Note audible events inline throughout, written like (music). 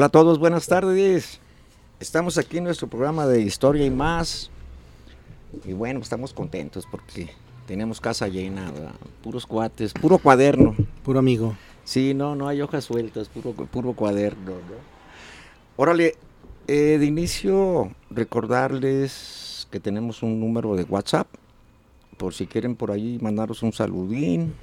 Hola a todos, buenas tardes. Estamos aquí en nuestro programa de Historia y más. Y bueno, estamos contentos porque tenemos casa llena, ¿verdad? puros cuates, puro cuaderno. Puro amigo. Sí, no, no hay hojas sueltas, puro, puro cuaderno. ¿no? Órale, eh, de inicio recordarles que tenemos un número de WhatsApp, por si quieren por ahí mandaros un saludín.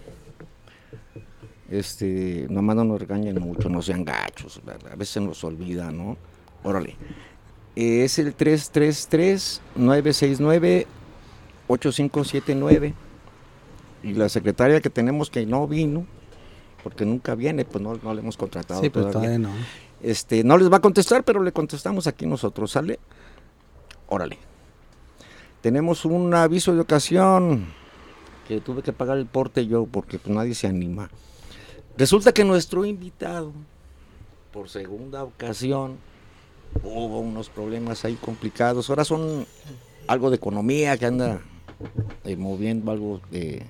Este, nomás no nos regañen mucho, no sean gachos, ¿verdad? a veces nos olvida, ¿no? Órale. Eh, es el 333-969-8579. Y la secretaria que tenemos que no vino, porque nunca viene, pues no, no le hemos contratado Sí, pero todavía. todavía no. Este, no les va a contestar, pero le contestamos aquí nosotros, ¿sale? Órale. Tenemos un aviso de ocasión que tuve que pagar el porte yo porque pues, nadie se anima. Resulta que nuestro invitado, por segunda ocasión, hubo unos problemas ahí complicados. Ahora son algo de economía que anda eh, moviendo algo de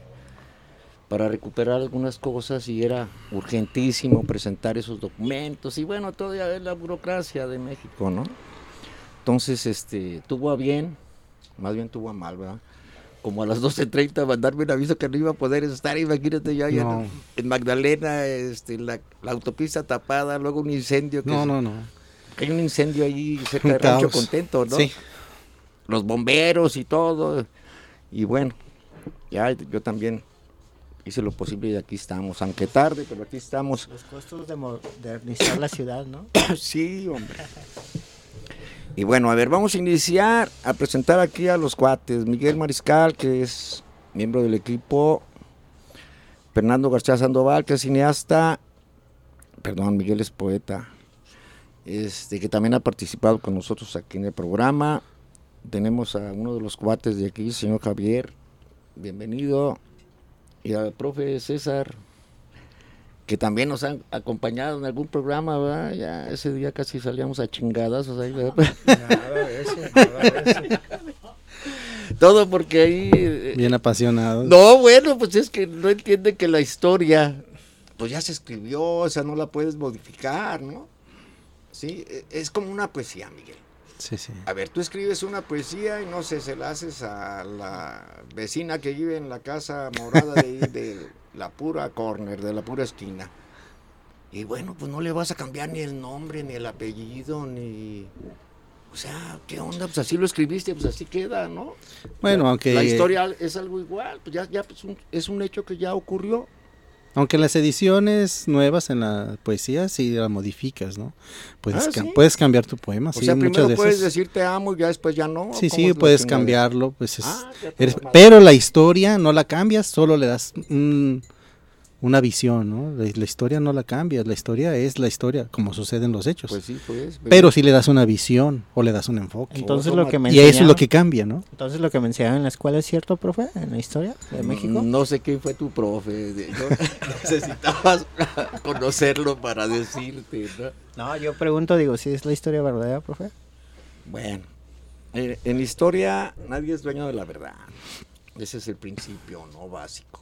para recuperar algunas cosas y era urgentísimo presentar esos documentos y bueno, todavía es la burocracia de México, ¿no? Entonces, este, tuvo a bien, más bien tuvo a mal, ¿verdad? Como a las 12.30 mandarme un aviso que no iba a poder estar, imagínate yo allá No. en, en Magdalena, este, la, la autopista tapada, luego un incendio, que No, no, no. que hay un incendio ahí cerca de Rancho. Contento, ¿no? Sí. Los bomberos y todo. Y bueno, ya yo también hice lo posible y aquí estamos, aunque tarde, pero aquí estamos. Los costos de modernizar la ciudad, ¿no? (coughs) sí, hombre. (laughs) Y bueno, a ver, vamos a iniciar a presentar aquí a los cuates. Miguel Mariscal, que es miembro del equipo. Fernando García Sandoval, que es cineasta. Perdón, Miguel es poeta. Este, que también ha participado con nosotros aquí en el programa. Tenemos a uno de los cuates de aquí, señor Javier. Bienvenido. Y al profe César, que también nos han acompañado en algún programa, ¿verdad? Ya ese día casi salíamos a chingadas, o sea, ¿verdad? Nada de eso, nada de eso. (laughs) todo porque ahí... eh, Bien apasionado. No, bueno, pues es que no entiende que la historia, pues ya se escribió, o sea, no la puedes modificar, ¿no? Sí, e- es como una poesía, Miguel. Sí, sí. A ver, tú escribes una poesía y no sé, se la haces a la vecina que vive en la casa morada de, ahí, de la pura corner, de la pura esquina. Y bueno, pues no le vas a cambiar ni el nombre, ni el apellido, ni... O sea, ¿qué onda? Pues así lo escribiste, pues así queda, ¿no? Bueno, aunque, La historia es algo igual, pues ya, ya pues, un- es un hecho que ya ocurrió. Aunque las ediciones nuevas en la poesía sí la modificas, ¿no? Puedes, Ah, puedes cambiar tu poema, O sí, sea, muchas primero veces. puedes decir te amo y ya después ya no. sí, ¿Cómo sí, puedes cambiarlo, pues es- Ah, eres- pero la historia no la cambias, solo le das un- una visión, ¿no? La, la historia no la cambias, la historia es la historia, como sucede en los hechos. Pues sí, pues. pero si le das una visión o le das un enfoque. Entonces lo que me y eso es lo enseñaron- que cambia, ¿no? Entonces lo que me enseñaron en la escuela es cierto, profe, en la historia de México. No sé quién fue tu profe. Yo (laughs) necesitabas (laughs) conocerlo para decirte, ¿no? No, yo pregunto, digo, si es la historia verdadera, profe. Bueno, eh, en la historia nadie es dueño de la verdad. Ese es el principio, ¿no? Básico.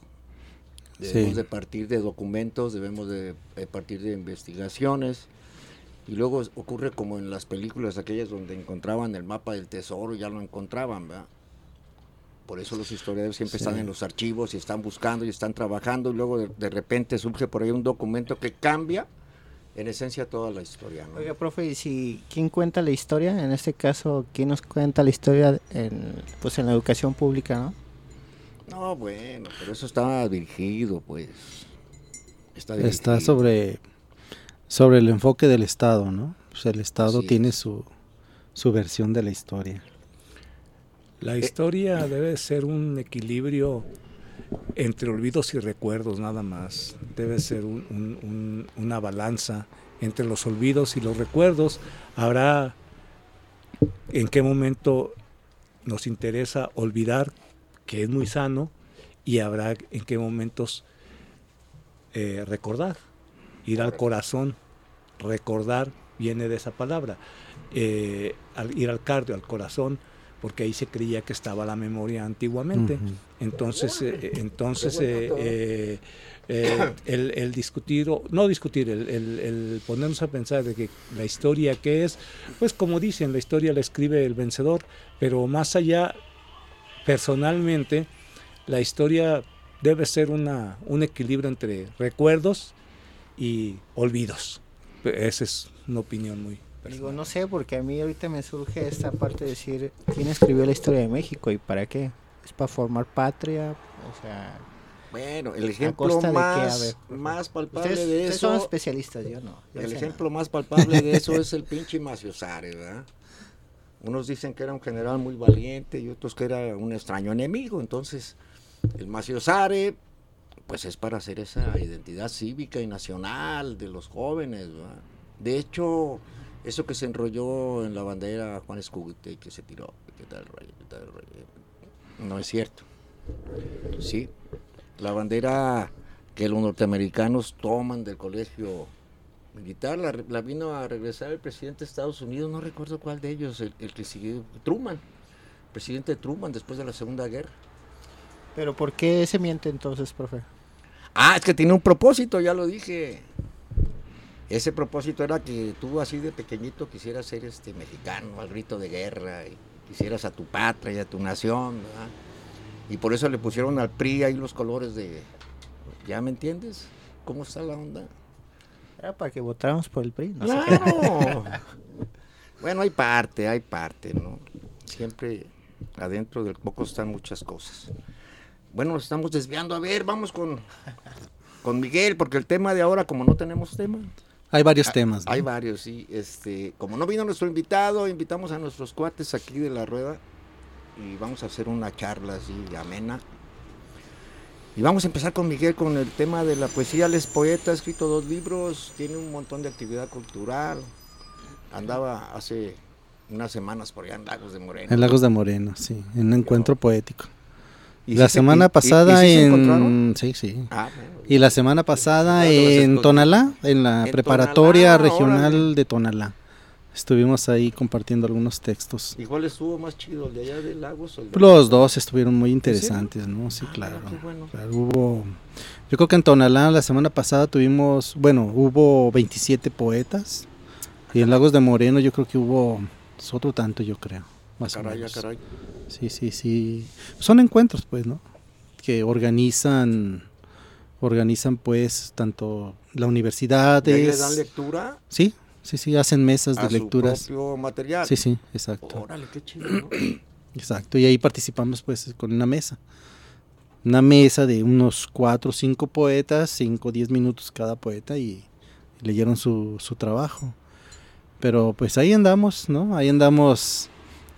Debemos Sí. de partir de documentos, debemos de, de partir de investigaciones. Y luego ocurre como en las películas aquellas donde encontraban el mapa del tesoro y ya lo encontraban, ¿verdad? Por eso los historiadores siempre están en los archivos y están buscando y están trabajando y luego de, de repente surge por ahí un documento que cambia en esencia toda la historia, ¿no? Oiga, profe, ¿y si quién cuenta la historia? En este caso, ¿quién nos cuenta la historia en, pues, en la educación pública, no? No, bueno, pero eso está dirigido, pues. Está, sobre, sobre el enfoque del Estado, ¿no? O sea, el Estado Así tiene es. su, su versión de la historia. La historia debe ser un equilibrio entre olvidos y recuerdos nada más. Debe ser un- un- un- una balanza entre los olvidos y los recuerdos. Habrá en qué momento nos interesa olvidar, que es muy sano, y habrá en qué momentos eh, recordar, ir al corazón, recordar viene de esa palabra, Eh, al ir al cardio, al corazón, porque ahí se creía que estaba la memoria antiguamente. Entonces, eh, entonces eh, eh, eh, el, el discutir, o- no discutir, el, el- el ponernos a pensar de que la historia que es, pues como dicen, la historia la escribe el vencedor, pero más allá, personalmente, la historia debe ser una, un equilibrio entre recuerdos y olvidos. Esa es una opinión muy Digo, no sé, porque a mí ahorita me surge esta parte de decir, ¿quién escribió la historia de México y para qué? ¿Es para formar patria? O sea, Bueno, el ejemplo qué? Más, más palpable ustedes, de ustedes son eso, especialistas, yo no. yo el ejemplo más palpable de eso (laughs) es el pinche Maciosare, ¿verdad? Unos dicen que era un general muy valiente y otros que era un extraño enemigo. Entonces, el Maciosare, pues es para hacer esa identidad cívica y nacional de los jóvenes, ¿verdad? De hecho, eso que se enrolló en la bandera Juan Escudete y que se tiró, ¿qué tal rollo? ¿Qué tal? No es cierto. Sí, la bandera que los norteamericanos toman del colegio militar, la, la vino a regresar el presidente de Estados Unidos, no recuerdo cuál de ellos, el, el que siguió, Truman, presidente Truman después de la Segunda Guerra. Pero ¿por qué se miente entonces, profe? Ah, es que tiene un propósito, ya lo dije. Ese propósito era que tú así de pequeñito quisieras ser este mexicano al grito de guerra y quisieras a tu patria y a tu nación, ¿verdad? Y por eso le pusieron al PRI ahí los colores de... ¿Ya me entiendes? ¿Cómo está la onda? Era para que votáramos por el PRI. No sé. Claro. (laughs) bueno, hay parte, hay parte, ¿no? Siempre adentro del poco están muchas cosas. Bueno, nos estamos desviando. A ver, vamos con, con Miguel, porque el tema de ahora, como no tenemos tema, Hay varios temas. ¿no? hay varios, sí. Este, como no vino nuestro invitado, invitamos a nuestros cuates aquí de la rueda y vamos a hacer una charla así amena. Y vamos a empezar con Miguel con el tema de la poesía. Él es poeta, ha escrito dos libros, tiene un montón de actividad cultural. Andaba hace unas semanas por allá en Lagos de Moreno. En Lagos de Moreno, sí, en un encuentro poético. ¿Y la se- semana y- y- y pasada se en... Sí, sí. Ah, bueno. Y la semana pasada Ya los en. Tonalá, en la En preparatoria Tonalá, regional de Tonalá. Estuvimos ahí compartiendo algunos textos. ¿Y cuál estuvo más chido, el de allá de Lagos o el de Los dos estuvieron muy interesantes, ¿no? Sí, Ah, claro. qué bueno. Claro, hubo, yo creo que en Tonalá la semana pasada tuvimos, bueno, hubo 27 poetas y en Lagos de Moreno yo creo que hubo pues, otro tanto, yo creo, más o Caray, ah, menos. caray. Sí, sí, sí. Son encuentros, pues, ¿no? Que organizan, organizan, pues, tanto la universidad, ¿Y ahí le dan lectura sí, sí, sí, hacen mesas de a lecturas. su propio material. Sí, sí, exacto. Órale, qué chido, ¿no? (clears throat) Exacto, y ahí participamos pues con una mesa. Una mesa de unos cuatro o cinco poetas, cinco o diez minutos cada poeta y leyeron su, su trabajo. Pero pues ahí andamos, ¿no? Ahí andamos,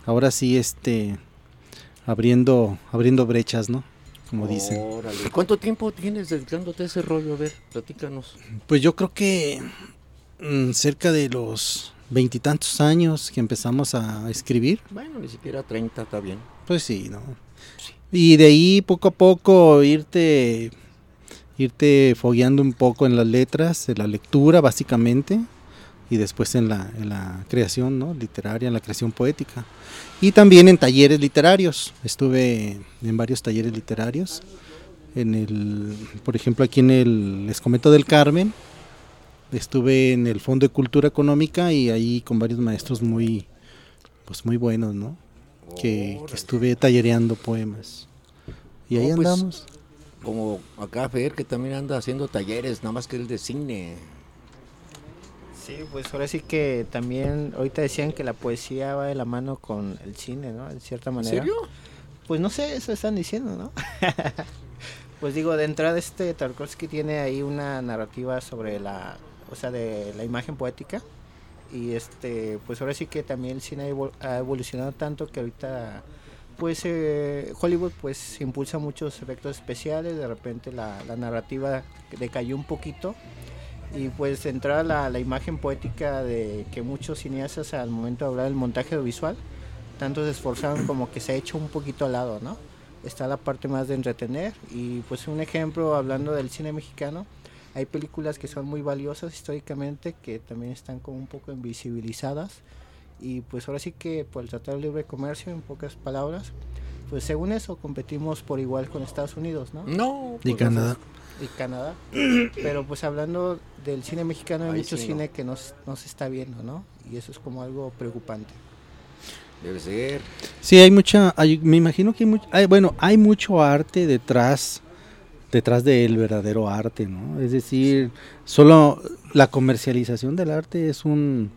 ahora sí, este, abriendo, abriendo brechas, ¿no? Como dicen. Órale. ¿Cuánto tiempo tienes dedicándote a ese rollo? A ver, platícanos. Pues yo creo que cerca de los veintitantos años que empezamos a escribir, Bueno, ni siquiera 30, está bien. Pues sí, ¿no? Y de ahí poco a poco irte irte fogueando un poco en las letras, en la lectura básicamente, y después en la, en la creación ¿no? literaria, en la creación poética. Y también en talleres literarios. Estuve en varios talleres literarios. En el, por ejemplo, aquí en el Escometo del Carmen. Estuve en el Fondo de Cultura Económica y ahí con varios maestros muy, pues muy buenos, ¿no? que, estuve tallereando poemas. Y ahí No, pues, andamos. Como acá Fer, que también anda haciendo talleres, nada más que el de cine. Sí, pues ahora sí que también, ahorita decían que la poesía va de la mano con el cine, ¿no? De cierta ¿En manera. serio? Pues no sé, eso están diciendo, ¿no? (laughs) pues digo, de entrada este Tarkovsky tiene ahí una narrativa sobre la, o sea, de la imagen poética. Y este, pues ahora sí que también el cine ha evol- ha evolucionado tanto que ahorita, pues eh, Hollywood pues impulsa muchos efectos especiales, de repente la, la narrativa decayó un poquito. Y pues entrar a la, la imagen poética de que muchos cineastas al momento de hablar del montaje visual, tanto se esforzaron como que se ha hecho un poquito al lado, ¿no? Está la parte más de entretener y pues un ejemplo hablando del cine mexicano, hay películas que son muy valiosas históricamente que también están como un poco invisibilizadas y pues ahora sí que por el Tratado de Libre Comercio, en pocas palabras, pues según eso competimos por igual con Estados Unidos, ¿no? No. Y pues, Canadá. y Canadá. Pero pues hablando del cine mexicano hay Ahí mucho sí, cine que no, no se está viendo, ¿no? Y eso es como algo preocupante. Debe ser. Sí, hay mucha, hay- me imagino que hay mucho, hay- bueno, hay mucho arte detrás, detrás del verdadero arte, ¿no? Es decir, solo la comercialización del arte es un,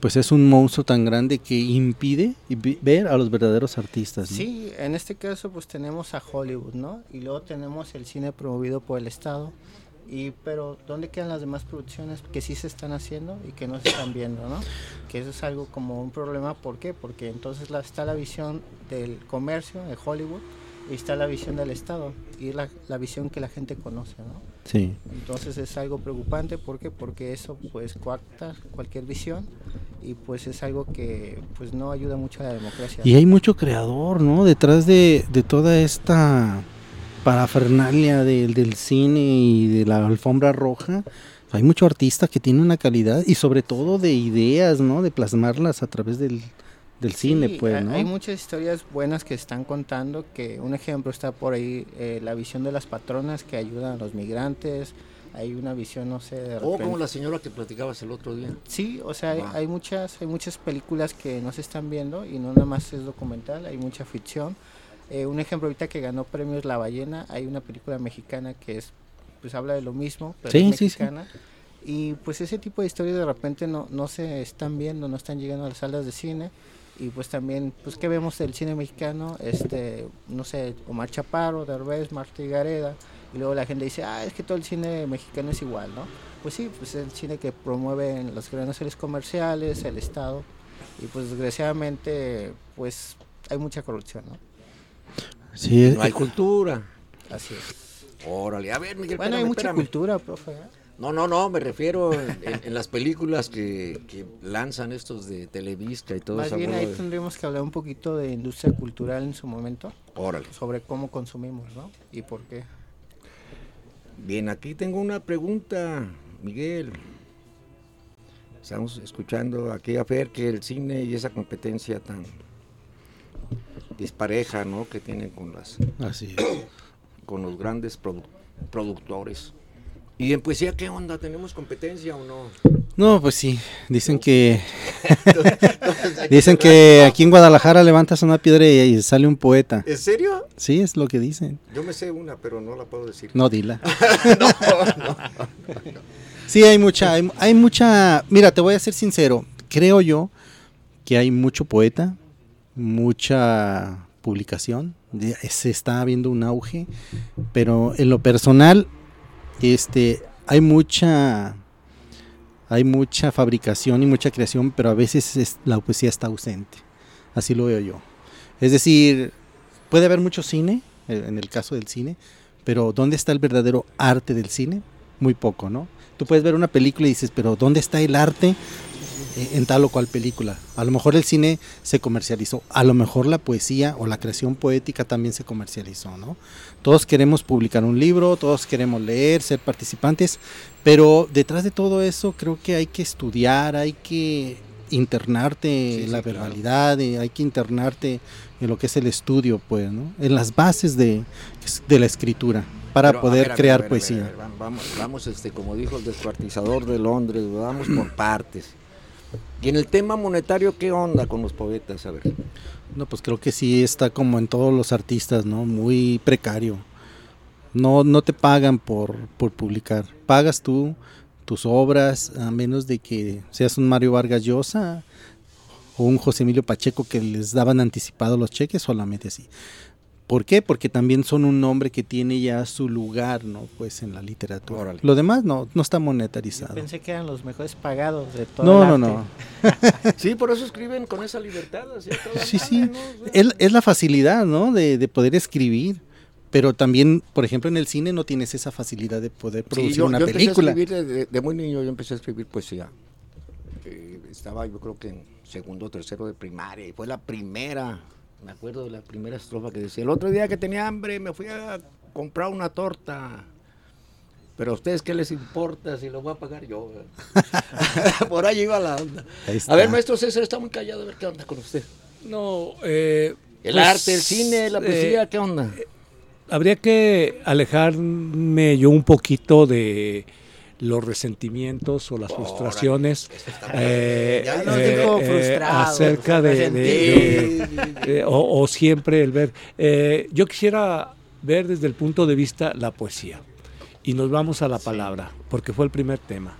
pues es un monstruo tan grande que impide ver a los verdaderos artistas. Sí, en este caso pues tenemos a Hollywood, ¿no? Y luego tenemos el cine promovido por el Estado. Y pero ¿dónde quedan las demás producciones que sí se están haciendo y que no se están viendo, ¿no? Que eso es algo como un problema, ¿por qué? Porque entonces la, está la visión del comercio de Hollywood y está la visión del Estado y la, la visión que la gente conoce, ¿no? Sí. Entonces es algo preocupante, ¿por qué? Porque eso pues coacta cualquier visión y pues es algo que pues no ayuda mucho a la democracia. Y hay mucho creador, ¿no? Detrás de, de toda esta parafernalia del, del cine y de la alfombra roja. Hay mucho artista que tiene una calidad y sobre todo de ideas, ¿no? De plasmarlas a través del, del cine, Sí, pues, ¿no? Hay muchas historias buenas que están contando, que un ejemplo está por ahí, eh, la visión de las patronas que ayudan a los migrantes, hay una visión, no sé, de O como la señora que platicabas el otro día. Sí, o sea, hay, hay muchas hay muchas películas que no se están viendo y no nada más es documental, hay mucha ficción. Eh, un ejemplo ahorita que ganó premios La Ballena, hay una película mexicana que es pues habla de lo mismo, pero Sí, es sí, sí. mexicana. Y pues ese tipo de historias de repente no, no se están viendo, no están llegando a las salas de cine. Y pues también, pues que vemos del cine mexicano, este, no sé, Omar Chaparro, Derbez, Marta y Gareda, y luego la gente dice, ah, es que todo el cine mexicano es igual, ¿no? Pues sí, pues es el cine que promueve en los grandes series comerciales, el Estado, y pues desgraciadamente, pues hay mucha corrupción, ¿no? Sí, es- No hay cultura. Así es. Órale, a ver, Miguel, Bueno, hay mucha espérame. cultura, profe. ¿eh? No, no, no, me refiero en, en- en las películas que, que lanzan estos de Televisca y todo Más eso. bien ahí tendríamos que hablar un poquito de industria cultural en su momento, Órale. sobre cómo consumimos, ¿no? Y por qué. Bien, aquí tengo una pregunta, Miguel. Estamos escuchando aquí a Fer que el cine y esa competencia tan dispareja, ¿no? Que tienen con las así es. (coughs) con los grandes produ- productores. Y en poesía, ¿qué onda? ¿Tenemos competencia o no? No, pues sí, dicen que (laughs) dicen que aquí en Guadalajara levantas una piedra y, y sale un poeta. ¿En serio? Sí, es lo que dicen. Yo me sé una, pero no la puedo decir. No, dila. (laughs) Sí, hay mucha, hay, hay mucha. Mira, te voy a ser sincero. Creo yo que hay mucho poeta, mucha publicación. Se está viendo un auge, pero en lo personal, este, hay mucha, hay mucha fabricación y mucha creación, pero a veces es- la poesía está ausente. Así lo veo yo. Es decir, puede haber mucho cine, eh, en el caso del cine, pero ¿dónde está el verdadero arte del cine? Muy poco, ¿no? Tú puedes ver una película y dices, pero ¿dónde está el arte en tal o cual película? A lo mejor el cine se comercializó, a lo mejor la poesía o la creación poética también se comercializó, ¿no? Todos queremos publicar un libro, todos queremos leer, ser participantes, pero detrás de todo eso creo que hay que estudiar, hay que internarte Sí, en la sí, verbalidad, eh, hay que internarte en lo que es el estudio, pues, ¿no? En las bases de, de la escritura para Pero, poder ver, crear ver, poesía. ver, vamos, vamos, este, como dijo el descuartizador de Londres, vamos por (clears throat) partes. Y en el tema monetario, ¿qué onda con los poetas? A ver. No, pues creo que sí está como en todos los artistas, ¿no? Muy precario. No, no te pagan por, por publicar. Pagas tú tus obras, a menos de que seas un Mario Vargas Llosa o un José Emilio Pacheco que les daban anticipado los cheques, solamente así. ¿Por qué? Porque también son un nombre que tiene ya su lugar, ¿no? Pues en la literatura. Órale. Lo demás no, no está Yo monetarizado. pensé que eran los mejores pagados de todo No, el no, arte. no. (laughs) Sí, por eso escriben con esa libertad. toda Sí, sí. ¿no? O sea, Es, es la facilidad, ¿no? De, de poder escribir. Pero también, por ejemplo, en el cine no tienes esa facilidad de poder sí, producir yo, una yo empecé película. a escribir de, de muy niño, yo empecé a escribir poesía. Eh, estaba yo creo que en segundo o tercero de primaria y fue la primera, me acuerdo de la primera estrofa que decía, el otro día que tenía hambre me fui a comprar una torta. Pero a ustedes qué les importa si lo voy a pagar yo. ¿verdad? (laughs) (laughs) Por ahí iba la onda. A ver, maestro César está muy callado, a ver qué onda con usted. No, eh, El pues, arte, el cine, la eh, poesía, ¿qué onda? habría que alejarme yo un poquito de los resentimientos o las frustraciones eh, eh, acerca de, o, siempre el ver. yo quisiera ver desde el punto de vista la poesía. Y nos vamos a la palabra, porque fue el primer tema,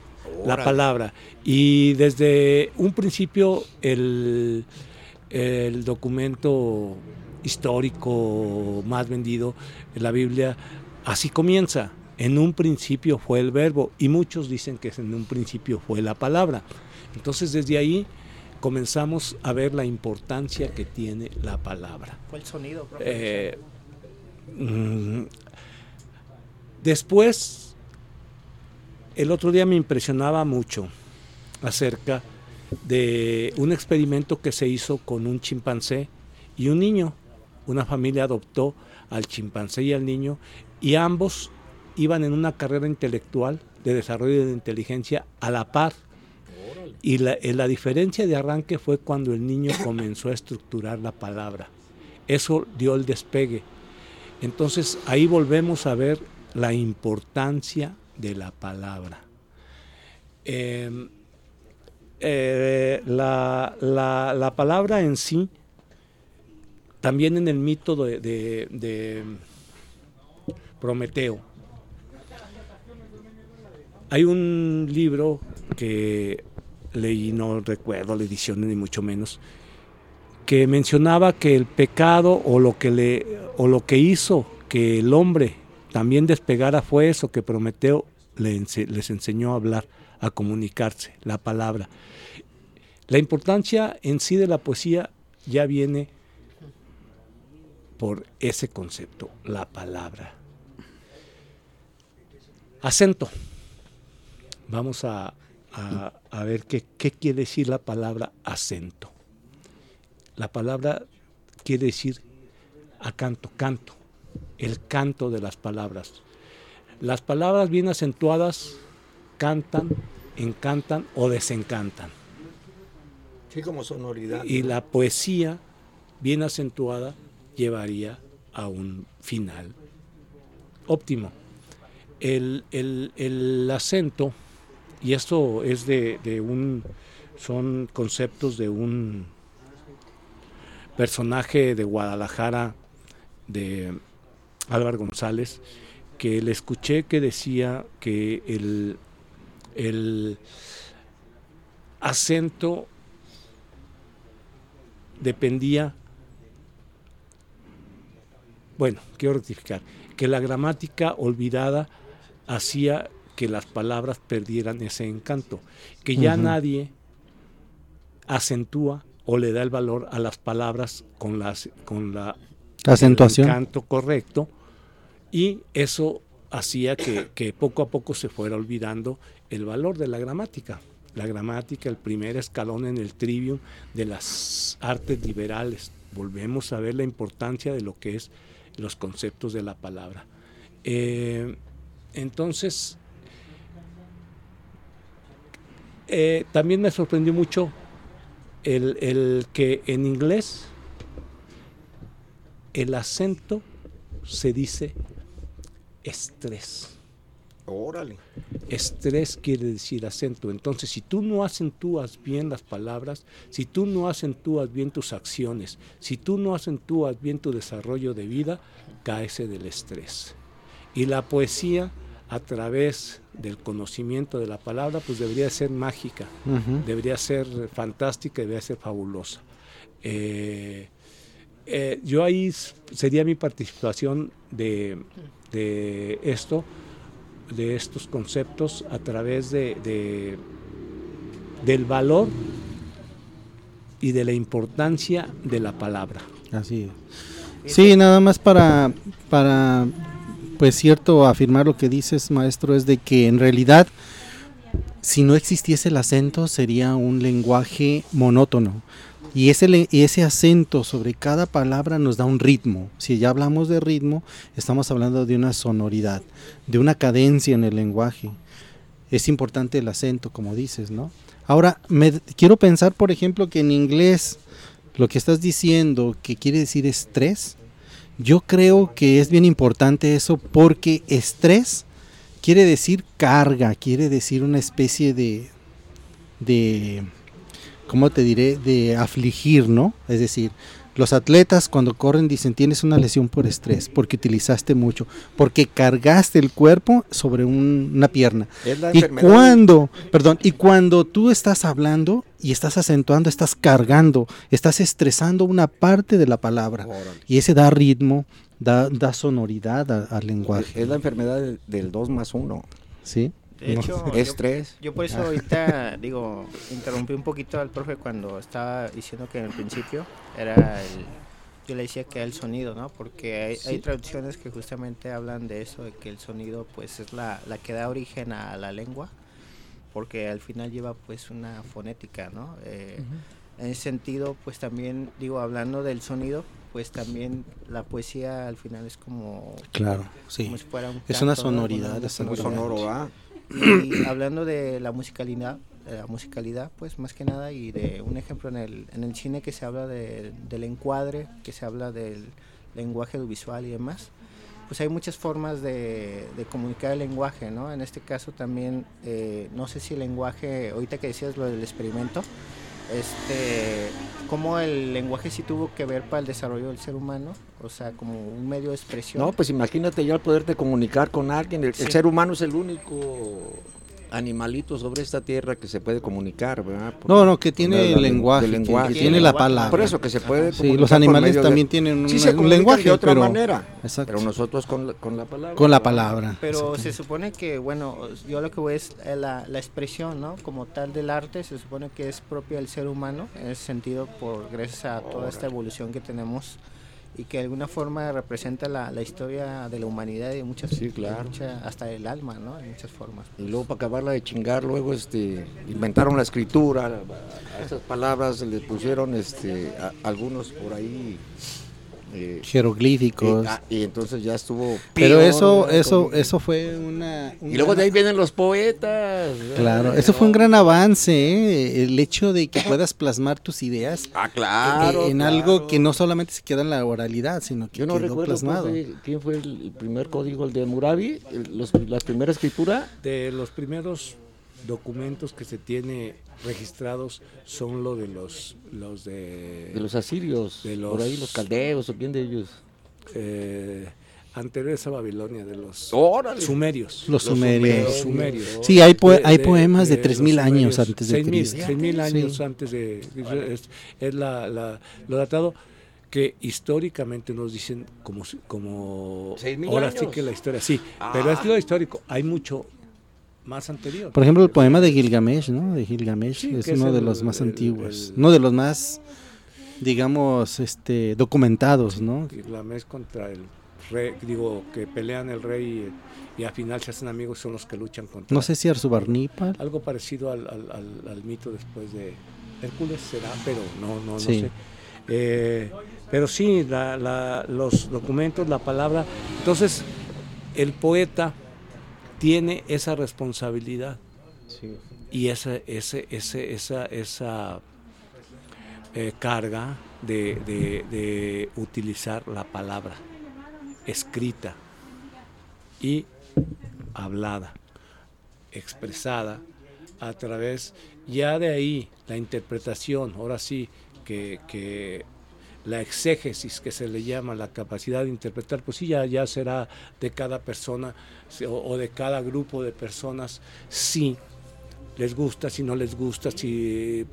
la palabra. Y desde un principio el, el documento histórico más vendido, la Biblia, así comienza en un principio fue el verbo y muchos dicen que en un principio fue la palabra. Entonces desde ahí comenzamos a ver la importancia que tiene la palabra. Fue el sonido. Eh, mm, después, el otro día me impresionaba mucho acerca de un experimento que se hizo con un chimpancé y un niño. Una familia adoptó al chimpancé y al niño y ambos iban en una carrera intelectual de desarrollo de inteligencia a la par. Y la, eh, la, diferencia de arranque fue cuando el niño (laughs) comenzó a estructurar la palabra. Eso dio el despegue. Entonces ahí volvemos a ver la importancia de la palabra. Em, eh, la, la, palabra en sí, también en el mito de, de Prometeo, hay un libro que leí, no recuerdo la edición ni mucho menos, que mencionaba que el pecado o lo que, le, o lo que hizo que el hombre también despegara fue eso que Prometeo les enseñó a hablar, a comunicarse, la palabra. La importancia en sí de la poesía ya viene por ese concepto, la palabra. Acento. Vamos a, ver qué, quiere decir la palabra acento. La palabra quiere decir acanto, canto, el canto de las palabras. Las palabras bien acentuadas cantan, encantan o desencantan. Sí, como sonoridad. Y la poesía bien acentuada llevaría a un final óptimo. El, el acento y esto es de, un, son conceptos de un personaje de Guadalajara, de Álvaro González, que le escuché que decía que el, el acento dependía, bueno, quiero rectificar, que la gramática olvidada hacía que las palabras perdieran ese encanto, que ya nadie acentúa o le da el valor a las palabras con, las, con la acentuación. encanto correcto y eso hacía que, que, poco a poco se fuera olvidando el valor de la gramática. La gramática, el primer escalón en el trivium de las artes liberales. Volvemos a ver la importancia de lo que es los conceptos de la palabra. Eh, entonces, eh, también me sorprendió mucho el, que en inglés el acento se dice estrés. Órale. Estrés quiere decir acento. Entonces, si tú no acentúas bien las palabras, si tú no acentúas bien tus acciones, si tú no acentúas bien tu desarrollo de vida, caese del estrés. Y la poesía a través del conocimiento de la palabra, pues debería ser mágica, debería ser fantástica, debería ser fabulosa. Eh, eh, yo ahí sería mi participación de, esto, de estos conceptos a través de, del valor y de la importancia de la palabra. Así es. Sí, nada más para, para pues cierto afirmar lo que dices, maestro, es de que en realidad si no existiese el acento sería un lenguaje monótono. Y ese, ese acento sobre cada palabra nos da un ritmo. Si ya hablamos de ritmo, estamos hablando de una sonoridad, de una cadencia en el lenguaje. Es importante el acento, como dices, ¿no? Ahora, me, quiero pensar, por ejemplo, que en inglés lo que estás diciendo, que quiere decir estrés, yo creo que es bien importante eso porque estrés quiere decir carga, quiere decir una especie de, de, ¿cómo te diré? De afligir, ¿no? Es decir, los atletas cuando corren dicen tienes una lesión por estrés, porque utilizaste mucho, porque cargaste el cuerpo sobre un- una pierna. Es la Y enfermedad cuando, perdón, y cuando tú estás hablando y estás acentuando, estás cargando, estás estresando una parte de la palabra. Órale. Y ese da ritmo, da, da sonoridad al lenguaje. Es la enfermedad del, del 2 más 1. ¿Sí? De No. hecho, (laughs) yo- Estrés. Yo por eso ahorita (laughs) digo, interrumpí un poquito al profe cuando estaba diciendo que en el principio era el, yo le decía que era el sonido, ¿no? Porque hay, hay traducciones que justamente hablan de eso, de que el sonido pues es la, la que da origen a la lengua, porque al final lleva pues una fonética, ¿no? Eh, En ese sentido, pues también digo, hablando del sonido, pues también la poesía al final es como, Claro, sí. como si fuera un Es una canto, ¿no? sonoridad, Una es Muy sonoridad. sonoro, ¿ah? Y hablando de la musicalidad, la musicalidad, pues más que nada, y de un ejemplo en el, en el cine que se habla de- del encuadre, que se habla del lenguaje visual y demás, pues hay muchas formas de, de comunicar el lenguaje, ¿no? En este caso también, eh, no sé si el lenguaje, ahorita que decías lo del experimento, este, cómo el lenguaje sí tuvo que ver para el desarrollo del ser humano, o sea, como un medio de expresión. No, pues imagínate ya el poderte comunicar con alguien. El, ser humano es el único animalito sobre esta tierra que se puede comunicar, ¿verdad? Por- No, no, que tiene el lenguaje, que- lenguaje. que Tiene la palabra. Por eso que se puede Sí, comunicar los animales de- también tienen Sí un, se un comunican lenguaje, de otra pero, manera. Exacto. Pero nosotros con la, con la palabra. con la ¿verdad? palabra. Pero se supone que, bueno, yo lo que veo es eh, la, la expresión, ¿no? Como tal del arte, se supone que es propia del ser humano, en ese sentido, por gracias a toda esta evolución que tenemos y que de alguna forma representa la, la historia de la humanidad y de muchas, Sí, claro. mucha- hasta el alma, ¿no? En muchas formas. Y luego para acabarla de chingar, luego este inventaron la escritura, a esas palabras le pusieron este a- algunos por ahí eh, Jeroglíficos. y, ah, y entonces ya estuvo pero peor, eso, eso, Con- eso fue una... un y luego gran- de ahí vienen los poetas. Claro, eso fue un gran avance, ¿eh? el hecho de que puedas plasmar tus ideas Ah, eh, claro. en algo claro. que no solamente se queda en la oralidad, sino que Yo no quedó recuerdo plasmado. cuál fue- quién fue el, el primer código, el de Murabi, el- los- la primera escritura. De los primeros documentos que se tiene registrados son los de los, los de, De los asirios, De por ahí los- los caldeos o quién de ellos. eh, anteriores a Babilonia, de los Órale. sumerios. Los sumerios. Los sumerios. Sí, hay, De- hay de- poemas de, de 3000 los años antes de 6.000, Cristo. 6.000 años Sí. antes de es, es la, la- lo datado que históricamente nos dicen como si- como 6.000 ahora sí que la historia sí pero es lo histórico hay mucho más anterior Por ejemplo, el poema de Gilgamesh, ¿no? De Gilgamesh Sí, es que es uno de el- los más el- antiguos, el- uno de los más, digamos, este, documentados, ¿no? Gilgamesh contra el rey digo que pelean el rey y, y al final se hacen amigos son los que luchan contra No sé si Arzubarnípal. algo parecido al, al- al- al mito después de Hércules será, pero no, no, no Sí. sé. Eh, pero sí, la- la- los documentos, la palabra. Entonces, el poeta tiene esa responsabilidad. Y esa, ese, ese, esa, esa eh, carga de, de- de utilizar la palabra escrita y hablada, expresada a través, ya de ahí la interpretación, ahora sí, que, que la exégesis que se le llama, la capacidad de interpretar, pues sí, ya, ya será de cada persona o, de cada grupo de personas, si les gusta, si no les gusta, si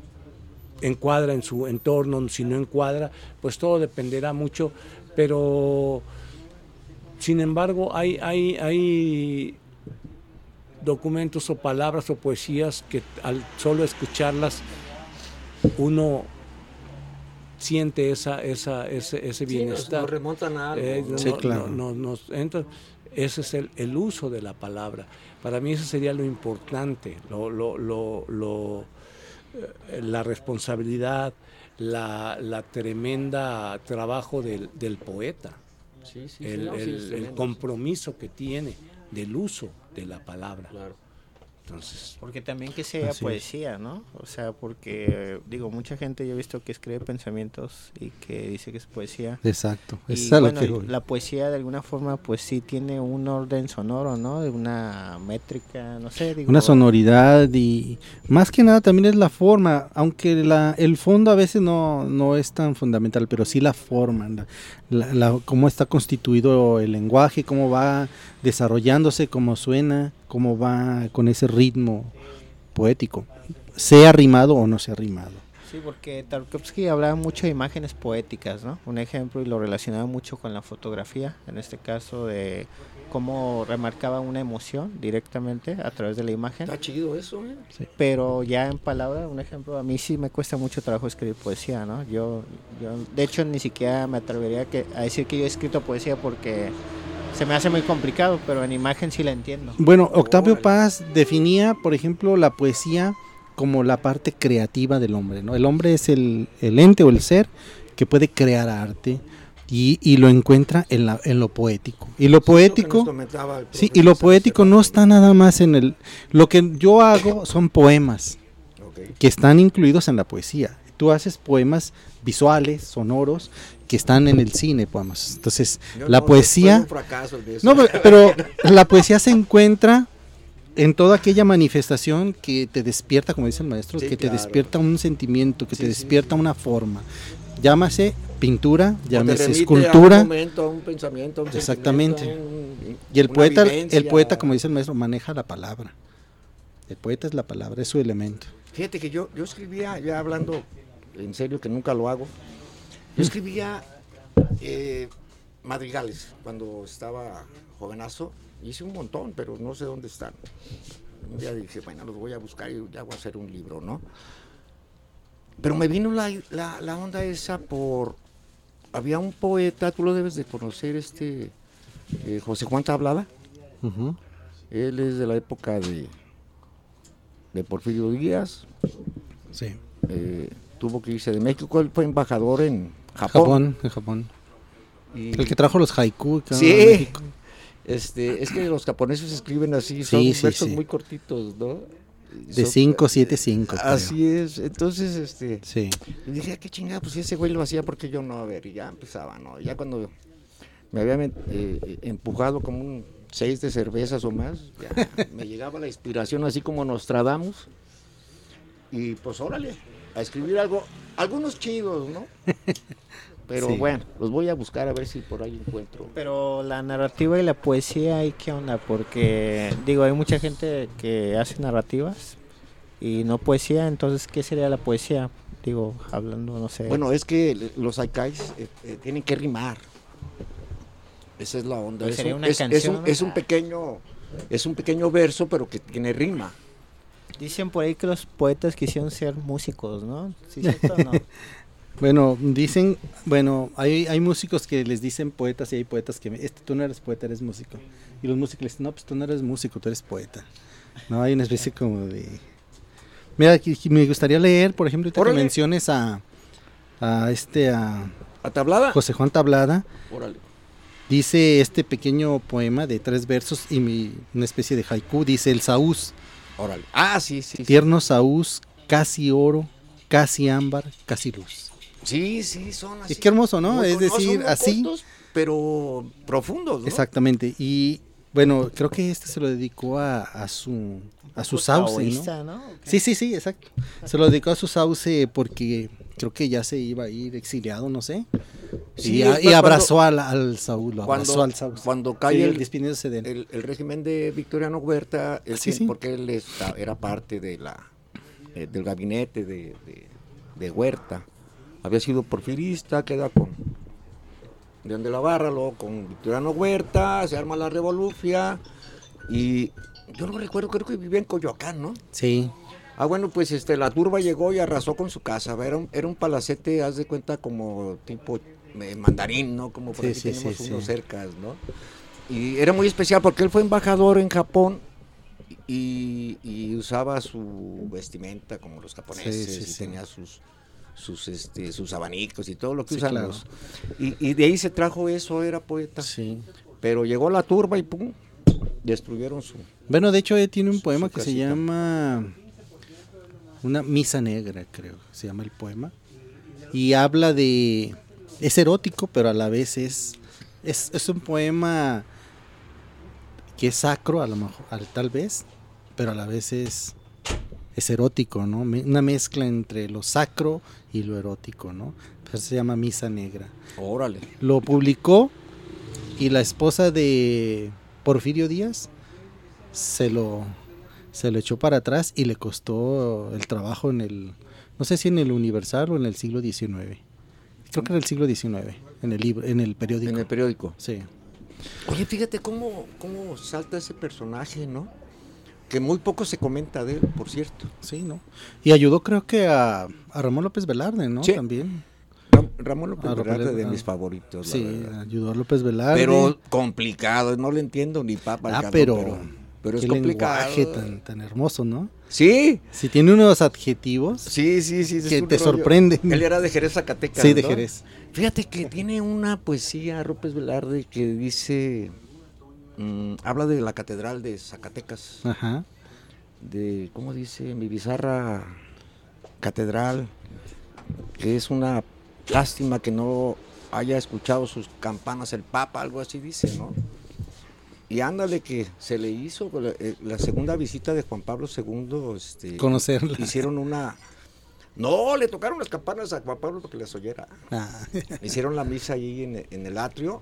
encuadra en su entorno, si no encuadra, pues todo dependerá mucho, pero sin embargo hay, hay, hay documentos o palabras o poesías que al solo escucharlas uno siente esa, esa, ese, ese bienestar. remontan a algo. Eh, Sí, no- claro. no- nos entra- ese es el, el uso de la palabra. Para mí eso sería lo importante, lo, lo- lo- lo, eh, la responsabilidad, la, la tremenda trabajo del, del poeta, Sí, sí, sí, el, no, el- compromiso que tiene del uso de la palabra. Claro. Entonces, Porque también que sea es. poesía, ¿no? O sea, porque, digo, mucha gente yo he visto que escribe pensamientos y que dice que es poesía. Exacto. Y, es a lo bueno, que la poesía de alguna forma pues sí tiene un orden sonoro, ¿no? De una métrica, no sé, digo, Una sonoridad y más que nada también es la forma, aunque la, el fondo a veces no, no es tan fundamental, pero sí la forma, la, la- la- cómo está constituido el lenguaje, cómo va desarrollándose, cómo suena, cómo va con ese ritmo poético, sea rimado o no sea rimado. Sí, porque Tarkovsky hablaba mucho de imágenes poéticas, ¿no? Un ejemplo y lo relacionaba mucho con la fotografía, en este caso de cómo remarcaba una emoción directamente a través de la imagen. Está chido eso, ¿eh? Pero ya en palabra, un ejemplo, a mí sí me cuesta mucho trabajo escribir poesía, ¿no? Yo, yo de hecho, ni siquiera me atrevería que, a decir que yo he escrito poesía porque se me hace muy complicado, pero en imagen sí la entiendo. Bueno, Octavio. Paz definía, por ejemplo, la poesía como la parte creativa del hombre, ¿no? El hombre es el, el ente o el ser que puede crear arte y, y lo encuentra en, la, en lo poético. Y lo poético, sí, y lo poético no está nada más en el... Lo que yo hago son poemas que están incluidos en la poesía. Tú haces poemas visuales, sonoros, que están en el cine, poemas. Entonces, la poesía... No, pe- pero (laughs) la poesía se encuentra en toda aquella manifestación que te despierta, como dice el maestro, Sí, que te despierta un sentimiento, que Sí, te despierta sí. una forma. Llámase pintura, llámese A un escultura. momento, a un pensamiento, a un Exactamente. un- Y el poeta, el poeta, como dice el maestro, maneja la palabra. El poeta es la palabra, es su elemento. Fíjate que yo, yo escribía, ya hablando en serio, que nunca lo hago, yo escribía eh, madrigales cuando estaba jovenazo. Hice un montón, pero no sé dónde están. Un día dije, bueno, los voy a buscar y ya voy a hacer un libro, ¿no? Pero me vino la, la, la onda esa por... Había un poeta, tú lo debes de conocer, este eh, José Juan Tablada. Él es de la época de, de Porfirio Díaz. Sí. eh, tuvo que irse de México. Él fue embajador en Japón. Japón, en Japón. y- El que trajo los haiku. Sí. este, es que los japoneses escriben así, son Sí, sí, versos sí. muy cortitos, ¿no? De Son- 5, 7, 5. Así es. Entonces, este, Sí. y dije, "Ah, qué chingada, pues si ese güey lo hacía, porque yo no? A ver, y ya empezaba, ¿no? Ya cuando me había eh, empujado como un seis de cervezas o más, ya (laughs) me llegaba la inspiración así como Nostradamus. Y pues órale, a escribir algo, algunos chidos, ¿no? (laughs) Pero Sí. bueno, los voy a buscar a ver si por ahí encuentro. Pero la narrativa y la poesía, ¿y qué onda? Porque, digo, hay mucha gente que hace narrativas y no poesía, entonces, ¿qué sería la poesía? Digo, hablando, no sé. Bueno, es que los haikais eh, eh, tienen que rimar. Esa es la onda. Pues Es sería un- una es, es canción, un, ¿no? es un pequeño, es un pequeño verso, pero que tiene rima. Dicen por ahí que los poetas quisieron ser músicos, ¿no? ¿Sí cierto o no? (laughs) Bueno, dicen, bueno, hay, hay músicos que les dicen poetas y hay poetas que, este, tú no eres poeta, eres músico. Y los músicos les dicen, no, pues tú no eres músico, tú eres poeta. No, hay una especie como de... Mira, aquí- aquí me gustaría leer, por ejemplo, Órale. menciones a, a este, a ¿A tablada? José Juan Tablada, Órale. dice este pequeño poema de tres versos y mi- una especie de haiku, dice el saús, Órale. Ah, sí, sí. sí. tierno saús, casi oro, casi ámbar, casi luz. Sí, sí, son así. Y qué hermoso, ¿no? Muy Es decir, así. cortos, pero profundos, ¿no? Exactamente. Y bueno, creo que este se lo dedicó a, a su a su sauce, ¿no? Sí, sí, sí, exacto. Se lo dedicó a su sauce porque creo que ya se iba a ir exiliado, no sé. Sí, y, a- después y abrazó al, al Saúl, lo abrazó cuando, al sauce. cuando cae Sí, el, despidiéndose de él. el, el régimen de Victoriano Huerta, él Sí, tiene- sí. porque él está- era parte de la eh, del gabinete de, de- de Huerta. Había sido porfirista, queda con León de la Barra, luego con Victoriano Huerta, se arma la revolución y yo no recuerdo, creo que vivía en Coyoacán, ¿no? Sí, Ah, bueno, pues este, la turba llegó y arrasó con su casa. Era un, era un palacete, haz de cuenta, como tipo eh, mandarín, ¿no? Como por Sí, aquí sí, tenemos sí, unos cercas, ¿no? Y era muy especial porque él fue embajador en Japón y, y usaba su vestimenta como los japoneses y tenía sus sus este sus abanicos y todo lo que Sí, usan claro. los- y, y de ahí se trajo eso era poeta sí. pero llegó la turba y pum destruyeron su... Bueno, de hecho, él tiene un Su- poema su que se llama Una misa negra, creo, se llama el poema. Y habla de... Es erótico, pero a la vez es... Es, es un poema que es sacro, a lo mejor, al- tal vez, pero a la vez es, es erótico, ¿no? Una mezcla entre lo sacro y lo erótico, ¿no? Pues se llama Misa Negra Órale. lo publicó y la esposa de Porfirio Díaz se lo se lo echó para atrás y le costó el trabajo en el no sé si en el Universal o en el siglo XIX. Creo que era el siglo XIX, en el libro, en el periódico. En el periódico. Sí. Oye, fíjate cómo, cómo salta ese personaje, ¿no? Que muy poco se comenta de él, por cierto. Sí, ¿no? Y ayudó creo que a, a Ramón López Velarde, ¿no? Sí. También. Ram- Ramón López López Velarde de mis favoritos, la Sí, verdad. ayudó a López Velarde. Pero complicado, no le entiendo ni papa ah, pero, pero, pero es complicado. lenguaje tan, tan hermoso, ¿no? Sí, Si tiene unos adjetivos sí, sí, sí. que te rollo. sorprenden. Él era de Jerez, Zacatecas. Sí, de ¿no? Jerez. Fíjate que tiene una poesía, López Velarde, que dice, mm, habla de la catedral de Zacatecas, Ajá. de, ¿cómo dice? Mi bizarra catedral, que es una lástima que no haya escuchado sus campanas el Papa, algo así dice, ¿no? Y ándale que se le hizo la, eh, la segunda visita de Juan Pablo II, este, Conocerla. hicieron una... No, le tocaron las campanas a Juan Pablo para que las oyera. Ah, Hicieron la misa ahí en, en el atrio.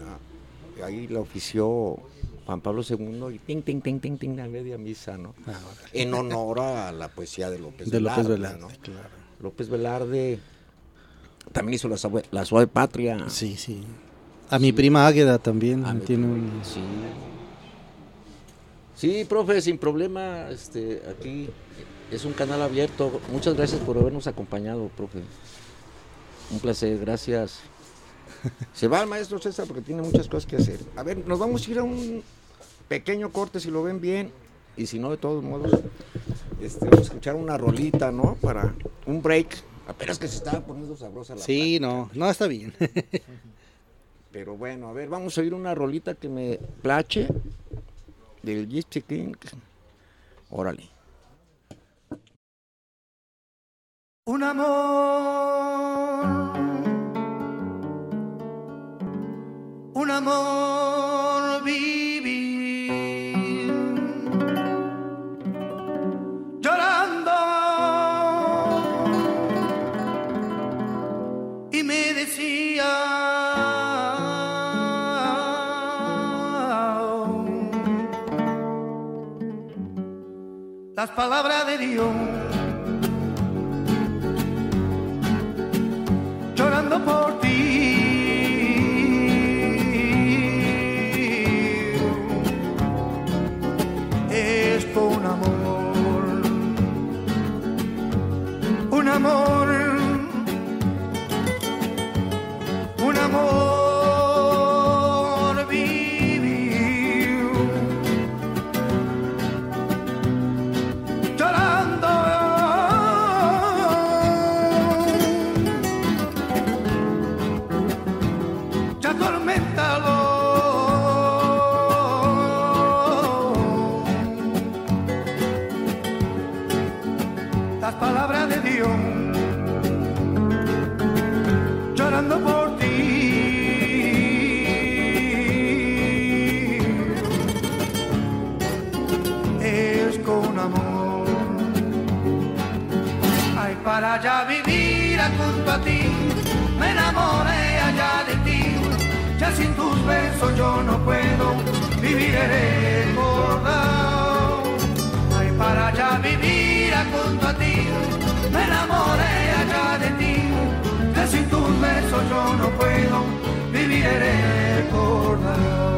ah, ahí la ofició Juan Pablo II y ting, ting, ting, ting, ting, la media misa, ¿no? ahora. En honor a la poesía de López de Velarde. López Velarde, ¿no? claro. López Velarde también hizo la, suave- la suave patria. Sí, sí. A mi prima Águeda también Ah, tiene un... Sí. Sí, profe, sin problema. Este, aquí es un canal abierto. Muchas gracias por habernos acompañado, profe. Un placer, gracias. Se va el maestro César porque tiene muchas cosas que hacer. A ver, nos vamos a ir a un pequeño corte si lo ven bien. Y si no, de todos modos, este, vamos a escuchar una rolita, ¿no? Para un break. Apenas que se estaba poniendo sabrosa la Sí, plática. no, no, está bien. (laughs) Pero bueno, a ver, vamos a oír una rolita que me plache del Gypsy King. Órale. Un amor, un amor vivir, llorando y me decía. Las palabras de Dios. llorando por ti. Esto un amor, un amor, yo no puedo vivir recordado.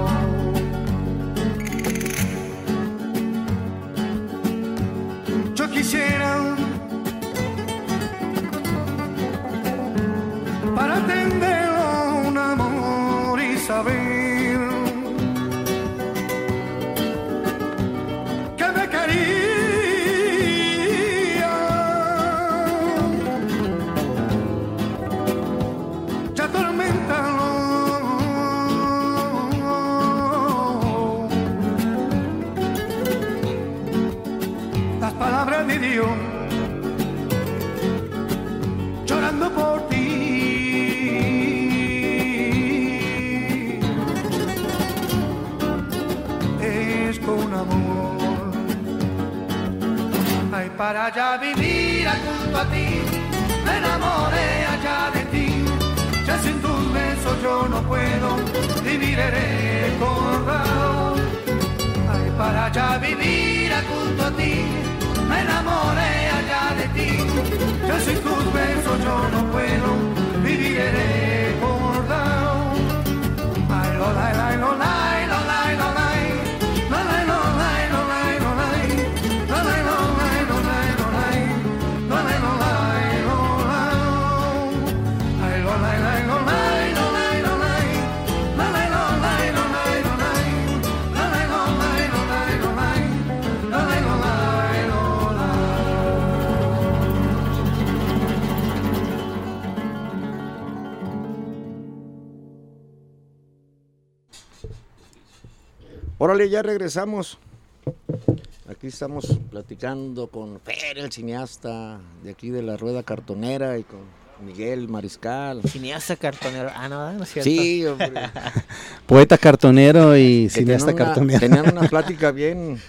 Allá vivir junto a ti. Me enamoré allá de ti. Ya sin tus besos yo no puedo vivir recordado. Ay, para allá vivir junto a ti. Me enamoré allá de ti. Ya sin tus besos yo no puedo vivir recordado. Órale, ya regresamos. Aquí estamos platicando con Fer, el cineasta de aquí de la Rueda Cartonera, y con Miguel Mariscal. Cineasta cartonero. Ah, no, no es cierto. Sí, hombre. (laughs) Poeta cartonero y que cineasta tenían una- cartonero. Tenían una (laughs) plática bien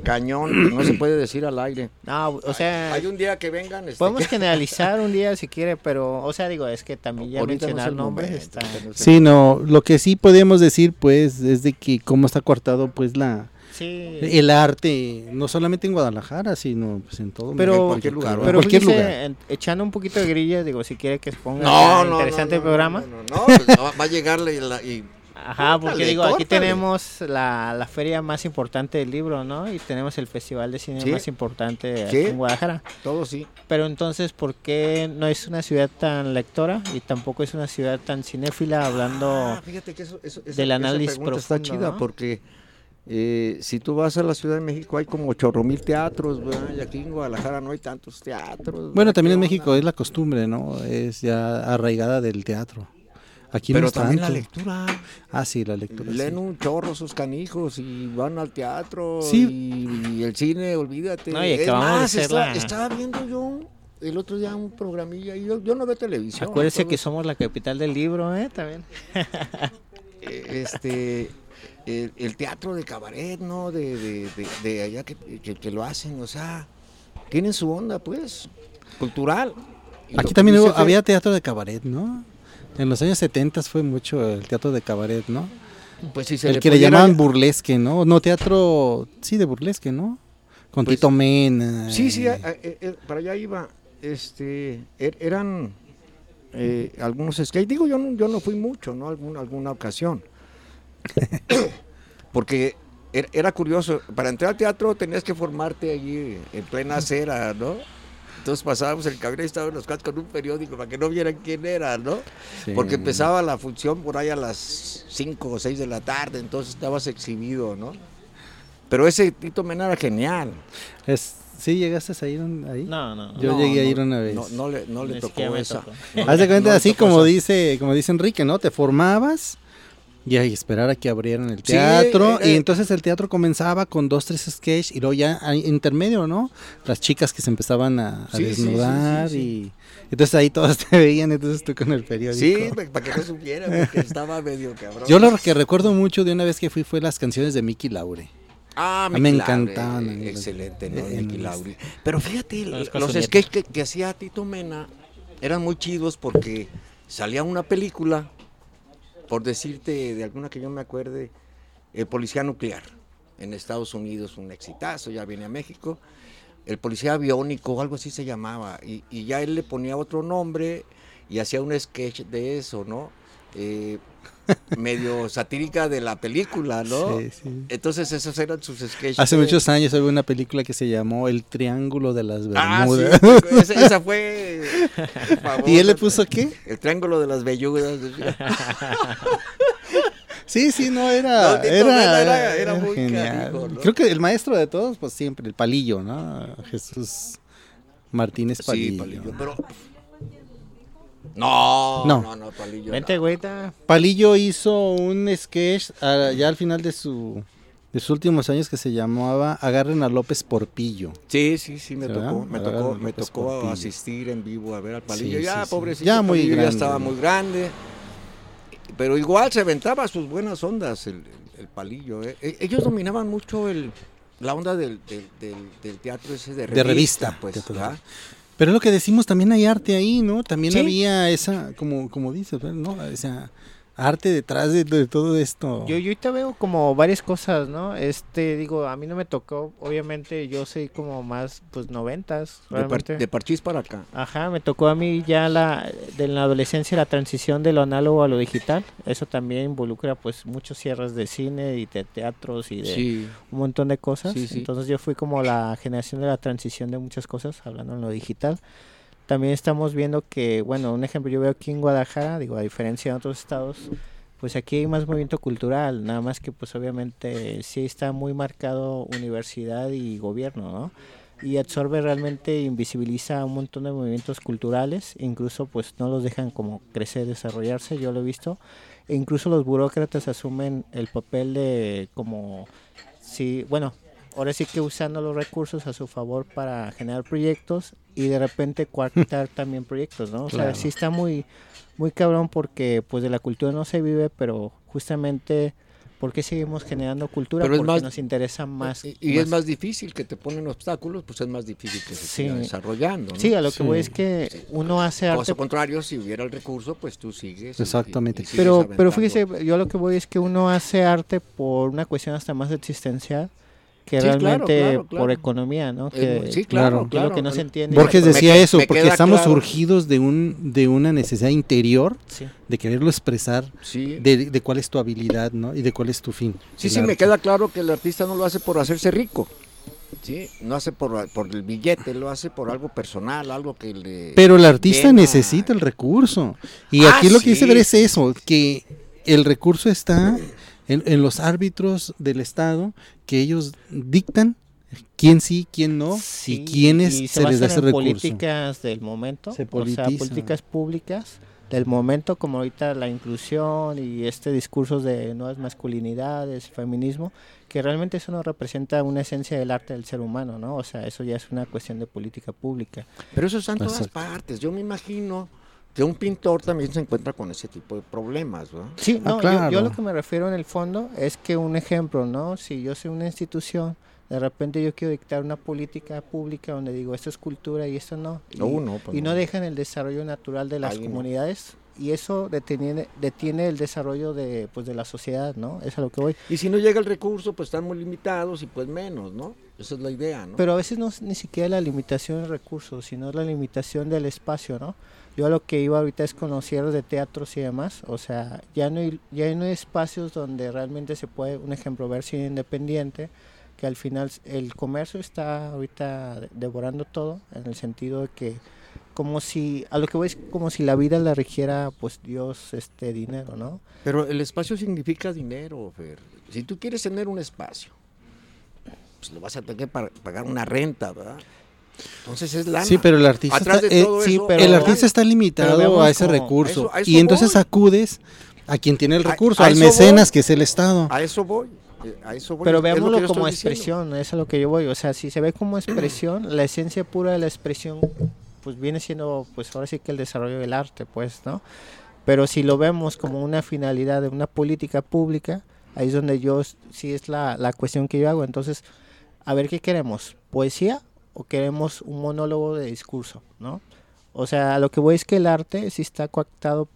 cañón, no se puede decir al aire. No, o sea, Hay un día que vengan. este, podemos que- generalizar un día si quiere, pero, o sea, digo, es que también ya no mencionar el nombres momento, está... no Sí, no, lo que sí podemos decir pues es de que cómo está cortado pues la Sí, el arte, no solamente en Guadalajara, sino pues en todo Pero- México, cualquier lugar, en pero cualquier fíjese, lugar. en- echando un poquito de grilla, digo, si quiere que se ponga No, no, interesante no, el no, programa. No, no, no, pues va, va a llegarle y, la- y- Ajá, porque Córtale, digo, aquí tenemos la, la feria más importante del libro, ¿no? Y tenemos el festival de cine Sí. más importante aquí Sí. en Guadalajara. todo sí. Pero entonces, ¿por qué no es una ciudad tan lectora y tampoco es una ciudad tan cinéfila hablando... Ah, fíjate que eso, eso- esa- del esa análisis pregunta está profundo, chida ¿no? porque eh, si tú vas a la Ciudad de México hay como chorro mil teatros, ¿verdad? Y aquí en Guadalajara no hay tantos teatros. Bueno, también en ¿Qué México es la costumbre, ¿no? Es ya arraigada del teatro. Aquí Pero no también tanto. la lectura. Ah, sí, la lectura. Leen sí. un chorro sus canijos y van al teatro Sí. y, y el cine, olvídate. No, y Es acabamos de más, está- la- estaba viendo yo el otro día un programilla y yo, yo no veo televisión. Acuérdese que somos la capital del libro, ¿eh? También. (laughs) eh, este el, el teatro de cabaret, ¿no? De, de, de, de allá que, que- que lo hacen, o sea, tienen su onda, pues, cultural. Y Aquí también hubo- había teatro de cabaret, ¿no? En los años 70 fue mucho el teatro de cabaret, ¿no? pues si se el le que le llamaban burlesque, ¿no? No, teatro, sí, de burlesque, ¿no? Con Pues, Tito Mena. Sí, sí, eh, a- a- eh, para allá iba. Este, er- eran eh, algunos skate. Digo, yo no, yo no fui mucho, ¿no? Alguna, alguna ocasión. (coughs) Porque er- era curioso. Para entrar al teatro tenías que formarte allí en plena acera, ¿no? Entonces pasábamos el cabaret y estábamos los cuatro con un periódico para que no vieran quién era, ¿no? sí. Porque empezaba la función por ahí a las 5 o 6 de la tarde, entonces estabas exhibido, ¿no? Pero ese Tito Mena era genial. Es- ¿Sí llegaste a ir un- ahí? No, no. Yo No, llegué a ir una vez. No, no le, no le tocó esa. tocó. No Haz de cuenta así como dice, como dice Enrique, ¿no? Te formabas y ahí esperar a que abrieran el Sí, teatro. eh, y entonces el teatro comenzaba con dos, tres sketches y luego ya a- intermedio, ¿no? Las chicas que se empezaban a, a Sí, sí, sí, desnudar sí, y entonces ahí todos (laughs) te veían, entonces tú con el periódico. Sí, para que no supiera, porque estaba medio cabrón. Yo lo que recuerdo mucho de una vez que fui fue las canciones de Mickey Laure. Ah, me Mickey encantaban, Laure, eh, Excelente, ¿no? Mickey Laure. Pero fíjate, Los sketches que, que hacía Tito Mena eran muy chidos porque salía una película, por decirte de alguna que yo me acuerde, El Policía Nuclear, en Estados Unidos, un exitazo, ya viene a México. El Policía Aviónico, o algo así se llamaba, y, y ya él le ponía otro nombre y hacía un sketch de eso, ¿no? Eh, (laughs) medio satírica de la película, ¿no? Sí, sí. Entonces esos eran sus sketches. Hace de- muchos años hubo una película que se llamó El Triángulo de las Ah, sí, Bermudas. esa, (laughs) esa fue ¿Y él le puso qué? El triángulo de las velludas. decía. (laughs) Sí, sí, no, era. No, era, Mena era- era muy genial. Creo que el maestro de todos, pues siempre, el palillo, ¿no? Jesús Martínez Sí, Palillo. palillo, pero... No, No. no, no, palillo. Vente, no. Palillo hizo un sketch ah, ya al final de su de sus últimos años que se llamaba Agarren a López por pillo. Sí, sí, sí, me ¿Se tocó, me tocó, me tocó asistir en vivo a ver al palillo. Sí, ya, sí, pobrecito, Ya muy Palillo grande, ya estaba muy grande. Pero igual se aventaba sus buenas ondas el, el- el palillo. ¿eh? E- Ellos dominaban mucho el, la onda del, del, del- del teatro ese de revista, De revista, pues. Pero es lo que decimos, también hay arte ahí, ¿no? También Sí. había esa, como, como dices, ¿no? O sea, arte detrás de, de todo esto. Yo, yo ahorita veo como varias cosas, ¿no? Este, digo, a mí no me tocó, obviamente yo soy como más, pues, noventas, de, par- realmente. de parchís para acá. Ajá, me tocó a mí ya la, de la adolescencia la transición de lo análogo a lo digital. Eso también involucra, pues, muchos cierres de cine y de teatros y de Sí, un montón de cosas. Sí, sí. Entonces yo fui como la generación de la transición de muchas cosas, hablando en lo digital. También estamos viendo que, bueno, un ejemplo, yo veo aquí en Guadalajara, digo, a diferencia de otros estados, pues aquí hay más movimiento cultural, nada más que pues obviamente sí está muy marcado universidad y gobierno, ¿no? Y absorbe realmente, invisibiliza un montón de movimientos culturales, incluso pues no los dejan como crecer, desarrollarse, yo lo he visto, e incluso los burócratas asumen el papel de como sí, bueno, ahora sí que usando los recursos a su favor para generar proyectos y de repente coartar (laughs) también proyectos, ¿no? O sea, sí está muy, muy cabrón porque pues de la cultura no se vive, pero justamente ¿por qué seguimos generando cultura? Pero es porque más- nos interesa más. y, y es más difícil que te ponen obstáculos, pues es más difícil que se Sí. siga desarrollando. ¿no? Sí, a lo que voy es que uno hace arte Caso contrario, si hubiera el recurso, pues tú sigues. Exactamente. y sigues Pero, pero fíjese, yo lo que voy es que uno hace arte por una cuestión hasta más existencial que Sí, claro, realmente claro, claro. por economía, ¿no? Es Que, sí, claro, claro, lo que claro. no se entiende. Borges Me- decía me- eso, me porque estamos claro. surgidos de un de una necesidad interior Sí. de quererlo expresar, Sí, de, de cuál es tu habilidad, ¿no? Y de cuál es tu fin. sí, sí, me arte. queda claro que el artista no lo hace por hacerse rico. Sí, no hace por, por el billete, lo hace por algo personal, algo que le... Pero el artista llena. necesita el recurso. Y Ah, aquí lo que sí, dice ver es eso, que el recurso está en, en los árbitros del Estado, que ellos dictan quién sí, quién no, Sí, y quiénes y se, les basan da ese en recurso. políticas del momento, Se o sea, políticas públicas del momento, como ahorita la inclusión y este discurso de nuevas masculinidades, feminismo, que realmente eso no representa una esencia del arte del ser humano, ¿no? O sea, eso ya es una cuestión de política pública. Pero eso está en todas Exacto. partes. Yo me imagino que un pintor también se encuentra con ese tipo de problemas, ¿no? Sí, Ah, no, yo- yo, claro. lo que me refiero en el fondo es que un ejemplo, ¿no? Si yo soy una institución, de repente yo quiero dictar una política pública donde digo esto es cultura y esto no. Y, No, no, pues y no no. dejan el desarrollo natural de las Ahí comunidades y eso detiene, detiene el desarrollo de, pues, de la sociedad, ¿no? Es a lo que voy. Y si no llega el recurso, pues están muy limitados y pues menos, ¿no? Esa es la idea, ¿no? Pero a veces no es ni siquiera la limitación de recursos, sino la limitación del espacio, ¿no? Yo a lo que iba ahorita es con los cierres de teatros y demás, o sea, ya no hay, ya no hay espacios donde realmente se puede, un ejemplo, ver cine independiente, que al final el comercio está ahorita devorando todo, en el sentido de que como si, a lo que voy es como si la vida la rigiera pues Dios, este dinero, ¿no? Pero el espacio significa dinero, Fer. Si tú quieres tener un espacio, pues lo vas a tener que pa- pagar una renta, ¿verdad? Entonces es lana. Sí, pero el artista Atrás está, de eh, todo sí, eso, pero- el artista está limitado a ese como- recurso a eso- a eso y entonces voy. acudes a quien tiene el recurso, a al mecenas voy. que es el Estado. A eso voy. eh, A eso voy. Pero veámoslo como estoy diciendo. expresión, es a lo que yo voy. O sea, si se ve como expresión, la esencia pura de la expresión, pues viene siendo, pues ahora sí que el desarrollo del arte, pues, ¿no? Pero si lo vemos como una finalidad de una política pública, ahí es donde yo, sí es la, la cuestión que yo hago. Entonces, a ver qué queremos, poesía o queremos un monólogo de discurso, ¿no? O sea, lo que voy es que el arte sí está coactado,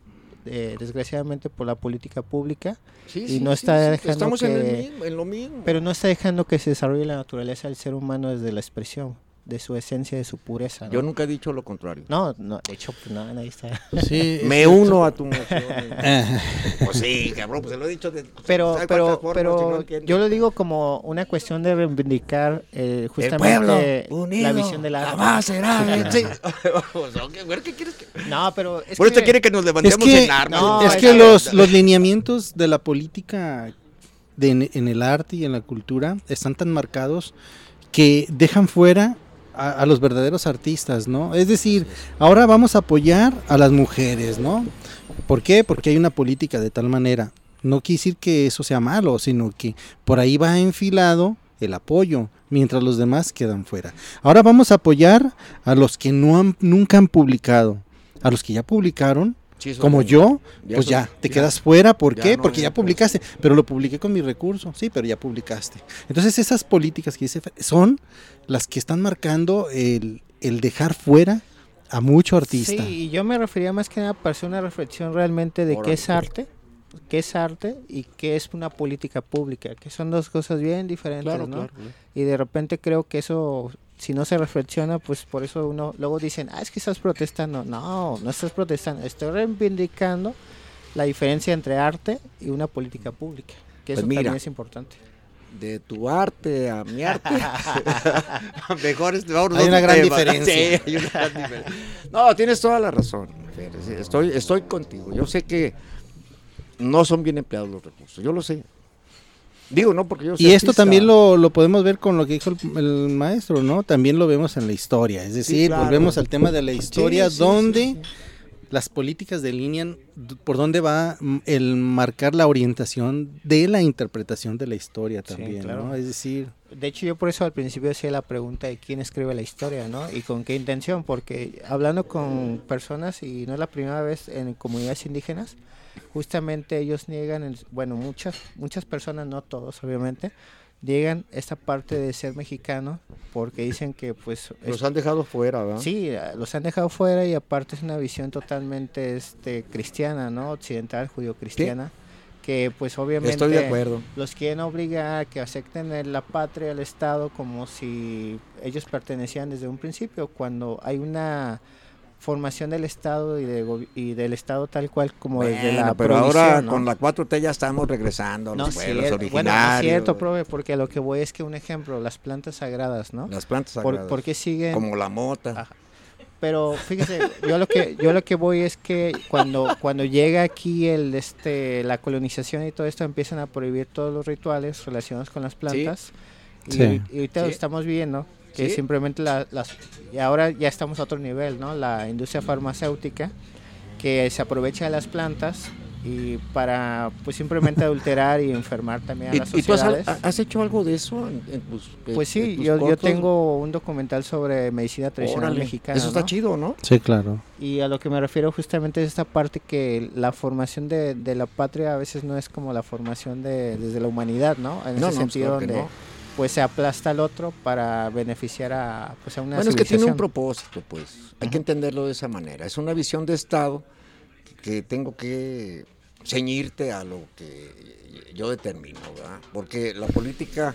eh, desgraciadamente, por la política pública Sí, y sí, no está sí. dejando Estamos en, el que- mismo, en lo mismo. pero no está dejando que se desarrolle la naturaleza del ser humano desde la expresión, de su esencia, de su pureza. ¿no? Yo nunca he dicho lo contrario. no, no, de hecho, pues no, ahí está. (laughs) Sí, (laughs) Me uno a tu moción. (laughs) Pues sí, cabrón, pues se lo he dicho. De, Pero, ¿sabe pero, pero Si no entiende. yo lo digo como una cuestión de reivindicar eh, el justamente unido la visión del arte. jamás será Sí. Pues, ¿qué quieres que- No, pero es Por eso quiere que nos levantemos que- en armas. no, es es que que- los, los lineamientos de la política de, en, en el arte y en la cultura están tan marcados que dejan fuera a, a los verdaderos artistas, ¿no? Es decir, ahora vamos a apoyar a las mujeres, ¿no? ¿Por qué? Porque hay una política de tal manera. No quiere decir que eso sea malo, sino que por ahí va enfilado el apoyo, mientras los demás quedan fuera. Ahora vamos a apoyar a los que no han, nunca han publicado, a los que ya publicaron, Como yo, ya pues ya te ya- quedas fuera. ¿Por ya qué? no Porque ya publicaste. Pero lo publiqué con mi recurso. Sí, pero ya publicaste. Entonces esas políticas que dice son las que están marcando el, el dejar fuera a mucho artista. Sí, y yo me refería más que nada para hacer una reflexión realmente de Órale. qué es arte, qué es arte y qué es una política pública, que son dos cosas bien diferentes, Claro, ¿no? claro. claro. Y de repente creo que eso, si no se reflexiona, pues por eso uno, luego dicen, ah, es que estás protestando. No, no estás protestando, estoy reivindicando la diferencia entre arte y una política pública, que Pues eso mira. también es importante. De tu arte a mi arte. (laughs) Mejor es, vamos Hay una gran diferencia. Sí, hay una gran diferencia. No, tienes toda la razón. Estoy, estoy contigo. Yo sé que no son bien empleados los recursos. Yo lo sé. Digo, no porque yo Y esto artista. también lo, lo podemos ver con lo que dijo el, el maestro, ¿no? También lo vemos en la historia. Es decir, claro. volvemos al tema de la historia sí, sí, donde las políticas delinean por dónde va mm, el marcar la orientación de la interpretación de la historia también, claro. ¿no? Es decir, De hecho, yo por eso al principio hacía la pregunta de quién escribe la historia, ¿no? Y con qué intención, porque hablando con personas, y no es la primera vez en comunidades indígenas, justamente ellos niegan, el- bueno, muchas, muchas personas, no todos obviamente, niegan esta parte de ser mexicano porque dicen que pues... es- Los han dejado fuera, ¿verdad? Sí, los han dejado fuera y aparte es una visión totalmente este, cristiana, ¿no? Occidental, judío-cristiana, que pues obviamente Estoy de acuerdo. los quieren obligar a que acepten la patria, el Estado, como si ellos pertenecían desde un principio, cuando hay una formación del Estado y, de gobi- y del Estado tal cual como desde la Bueno, pero ahora con la 4T ya estamos regresando a No, los pueblos originarios. bueno, no es cierto, profe, porque lo que voy es que un ejemplo, las plantas sagradas, ¿no? Las plantas ¿Por, sagradas. por qué siguen Como la mota. Ajá. pero fíjese yo lo que yo lo que voy es que cuando cuando llega aquí el este la colonización y todo esto empiezan a prohibir todos los rituales relacionados con las plantas y, Sí. y ahorita lo Sí. estamos viendo que Sí. simplemente la- las y ahora ya estamos a otro nivel no la industria farmacéutica que se aprovecha de las plantas y para pues simplemente (laughs) adulterar y enfermar también a ¿Y, las y tú has, sociedades has hecho algo de eso en, en tus pues en sí tus yo, yo tengo un documental sobre medicina tradicional Órale, mexicana Eso está ¿no? chido, ¿no? sí, claro. Y a lo que me refiero justamente es esta parte que la formación de, de la patria a veces no es como la formación de desde la humanidad, ¿no? En No, ese no, sentido claro que donde no. Pues se aplasta al otro para beneficiar a pues a una Bueno, es que tiene un propósito, pues. Hay que entenderlo de esa manera. Es una visión de Estado que tengo que ceñirte a lo que yo determino, ¿verdad? Porque la política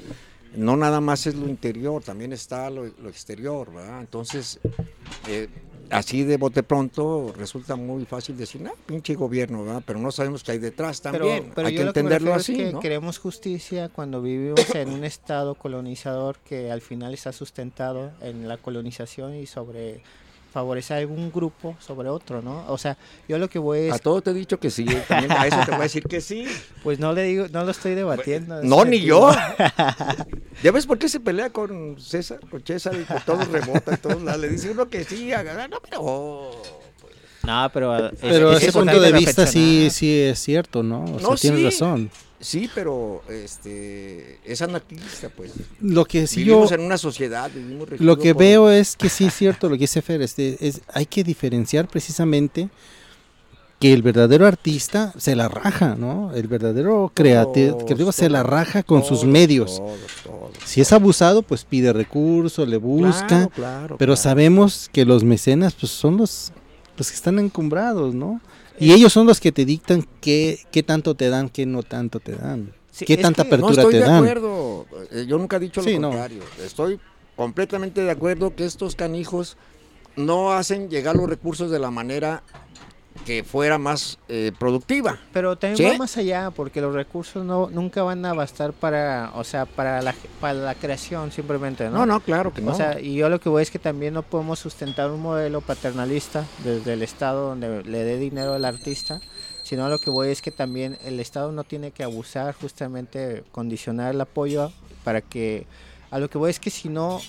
no nada más es lo interior, también está lo, lo exterior, ¿verdad? Entonces, eh, así de bote pronto resulta muy fácil decir, no, pinche gobierno, ¿verdad? Pero no sabemos qué hay detrás también. pero hay que que entenderlo refiero así, es que ¿no? queremos justicia cuando vivimos en un estado colonizador que al final está sustentado en la colonización y sobre favorecer a algún grupo sobre otro, ¿no? O sea, yo lo que voy es A todo te he dicho que sí, eh, también a eso te voy a decir que sí. (laughs) pues no le digo, no lo estoy debatiendo. en No, ni sentido. yo. (laughs) ¿Ya ves por qué se pelea con César? Con César y que todo rebota y todo. Le dice uno que sí, agarra, no, pero. oh, pues. No, pero, es- Pero es ese punto de vista sí, sí es cierto, ¿no? O No, sea, tienes sí. razón. Sí, pero este es anarquista, pues. Lo que sí vivimos yo, en una sociedad, vivimos lo que por- veo es que sí es cierto lo que dice Fer, este, es, hay que diferenciar precisamente que el verdadero artista se la raja, ¿no? El verdadero Todos, creativo se la raja con sus medios. todos, todos. Si es abusado, pues pide recursos, le busca, Claro, claro, pero claro. sabemos que los mecenas pues son los, los que están encumbrados, ¿no? Y ellos son los que te dictan qué, qué tanto te dan, qué no tanto te dan. Sí, qué tanta que- No apertura estoy te de dan. acuerdo. Eh, Yo nunca he dicho Sí, lo no. contrario. Estoy completamente de acuerdo que estos canijos no hacen llegar los recursos de la manera que fuera más eh, productiva. Pero también ¿Sí? va más allá, porque los recursos no nunca van a bastar para, o sea, para la, para la creación simplemente, ¿no? No, no, claro que no. O sea, y yo lo que voy es que también no podemos sustentar un modelo paternalista desde el Estado donde le dé dinero al artista, sino lo que voy es que también el Estado no tiene que abusar, justamente condicionar el apoyo para que, a lo que voy es que si no,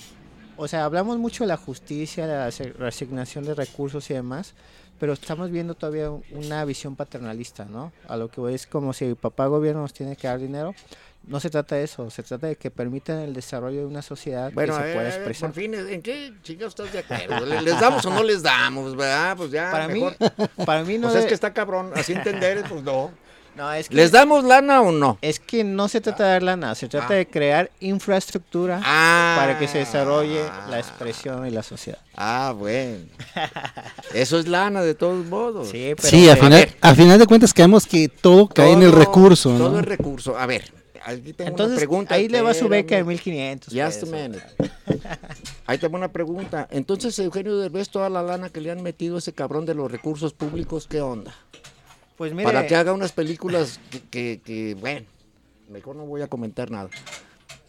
o sea, hablamos mucho de la justicia, de la reasignación de recursos y demás, pero estamos viendo todavía un- una visión paternalista, ¿no? A lo que voy es como si el papá gobierno nos tiene que dar dinero. No se trata de eso, se trata de que permitan el desarrollo de una sociedad Bueno, que se eh, pueda por expresar. fin, ¿en qué chingados estás de acuerdo? ¿Le- ¿Les damos o no les damos, verdad? Pues ya, Para mí, mejor. para mí no sea, es de- que está cabrón, así entender, pues no. No, es que ¿Les damos lana o no? es que no se trata de dar lana, se trata Ah. de crear infraestructura Ah. para que se desarrolle la expresión y la sociedad. Ah, bueno. Eso es lana de todos modos. Sí, pero Sí, a final, a final de cuentas creemos que todo cae en el recurso, Todo ¿no? es recurso. A ver, aquí tengo entonces una pregunta. ahí le va su beca de espérame. 1500. Just a pesos. minute. Ahí tengo una pregunta. Entonces, Eugenio Derbez, toda la lana que le han metido a ese cabrón de los recursos públicos, ¿qué onda? Pues mire, Para que haga unas películas que, que, que, bueno, mejor no voy a comentar nada.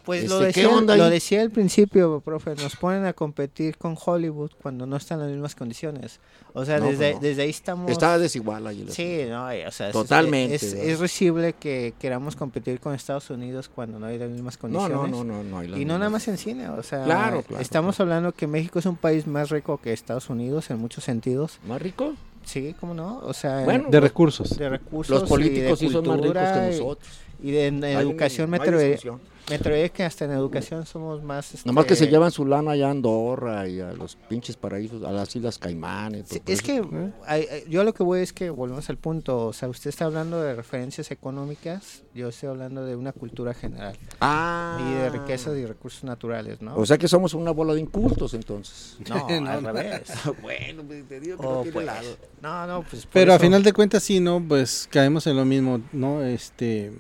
Pues Este, lo ¿qué decía, lo decía al principio, profe, nos ponen a competir con Hollywood cuando no están en las mismas condiciones. O sea, No, pues desde, no. desde ahí estamos... Está desigual ahí. Sí, no, o sea, es- Totalmente, Es, ¿verdad? es risible que queramos competir con Estados Unidos cuando no hay las mismas No, condiciones. no, no, no, no. hay la Y no misma. nada más en cine, o sea, Claro, claro, estamos hablando que México es un país más rico que Estados Unidos en muchos sentidos. ¿Más rico? Sí, ¿cómo no? O sea, en- Bueno, De recursos. de recursos Los y de políticos sí son más ricos cultura que y- nosotros. Y, de en- una- educación me atrevería- discusión. Me atrevería que hasta en educación somos más... este, Nomás que se llevan su lana allá a Andorra y a los pinches paraísos, a las Islas Caimanes. Sí, es eso. que hay- yo lo que voy es que volvemos al punto, o sea, usted está hablando de referencias económicas, yo estoy hablando de una cultura general Ah. y de riquezas y recursos naturales, ¿no? O sea que somos una bola de incultos entonces. no, (laughs) No, al no. revés. (laughs) bueno, pues, te digo que Oh, no tiene pues. lado. No, no, pues Pero a eso- final de cuentas sí, ¿no? Pues caemos en lo mismo, ¿no? Este,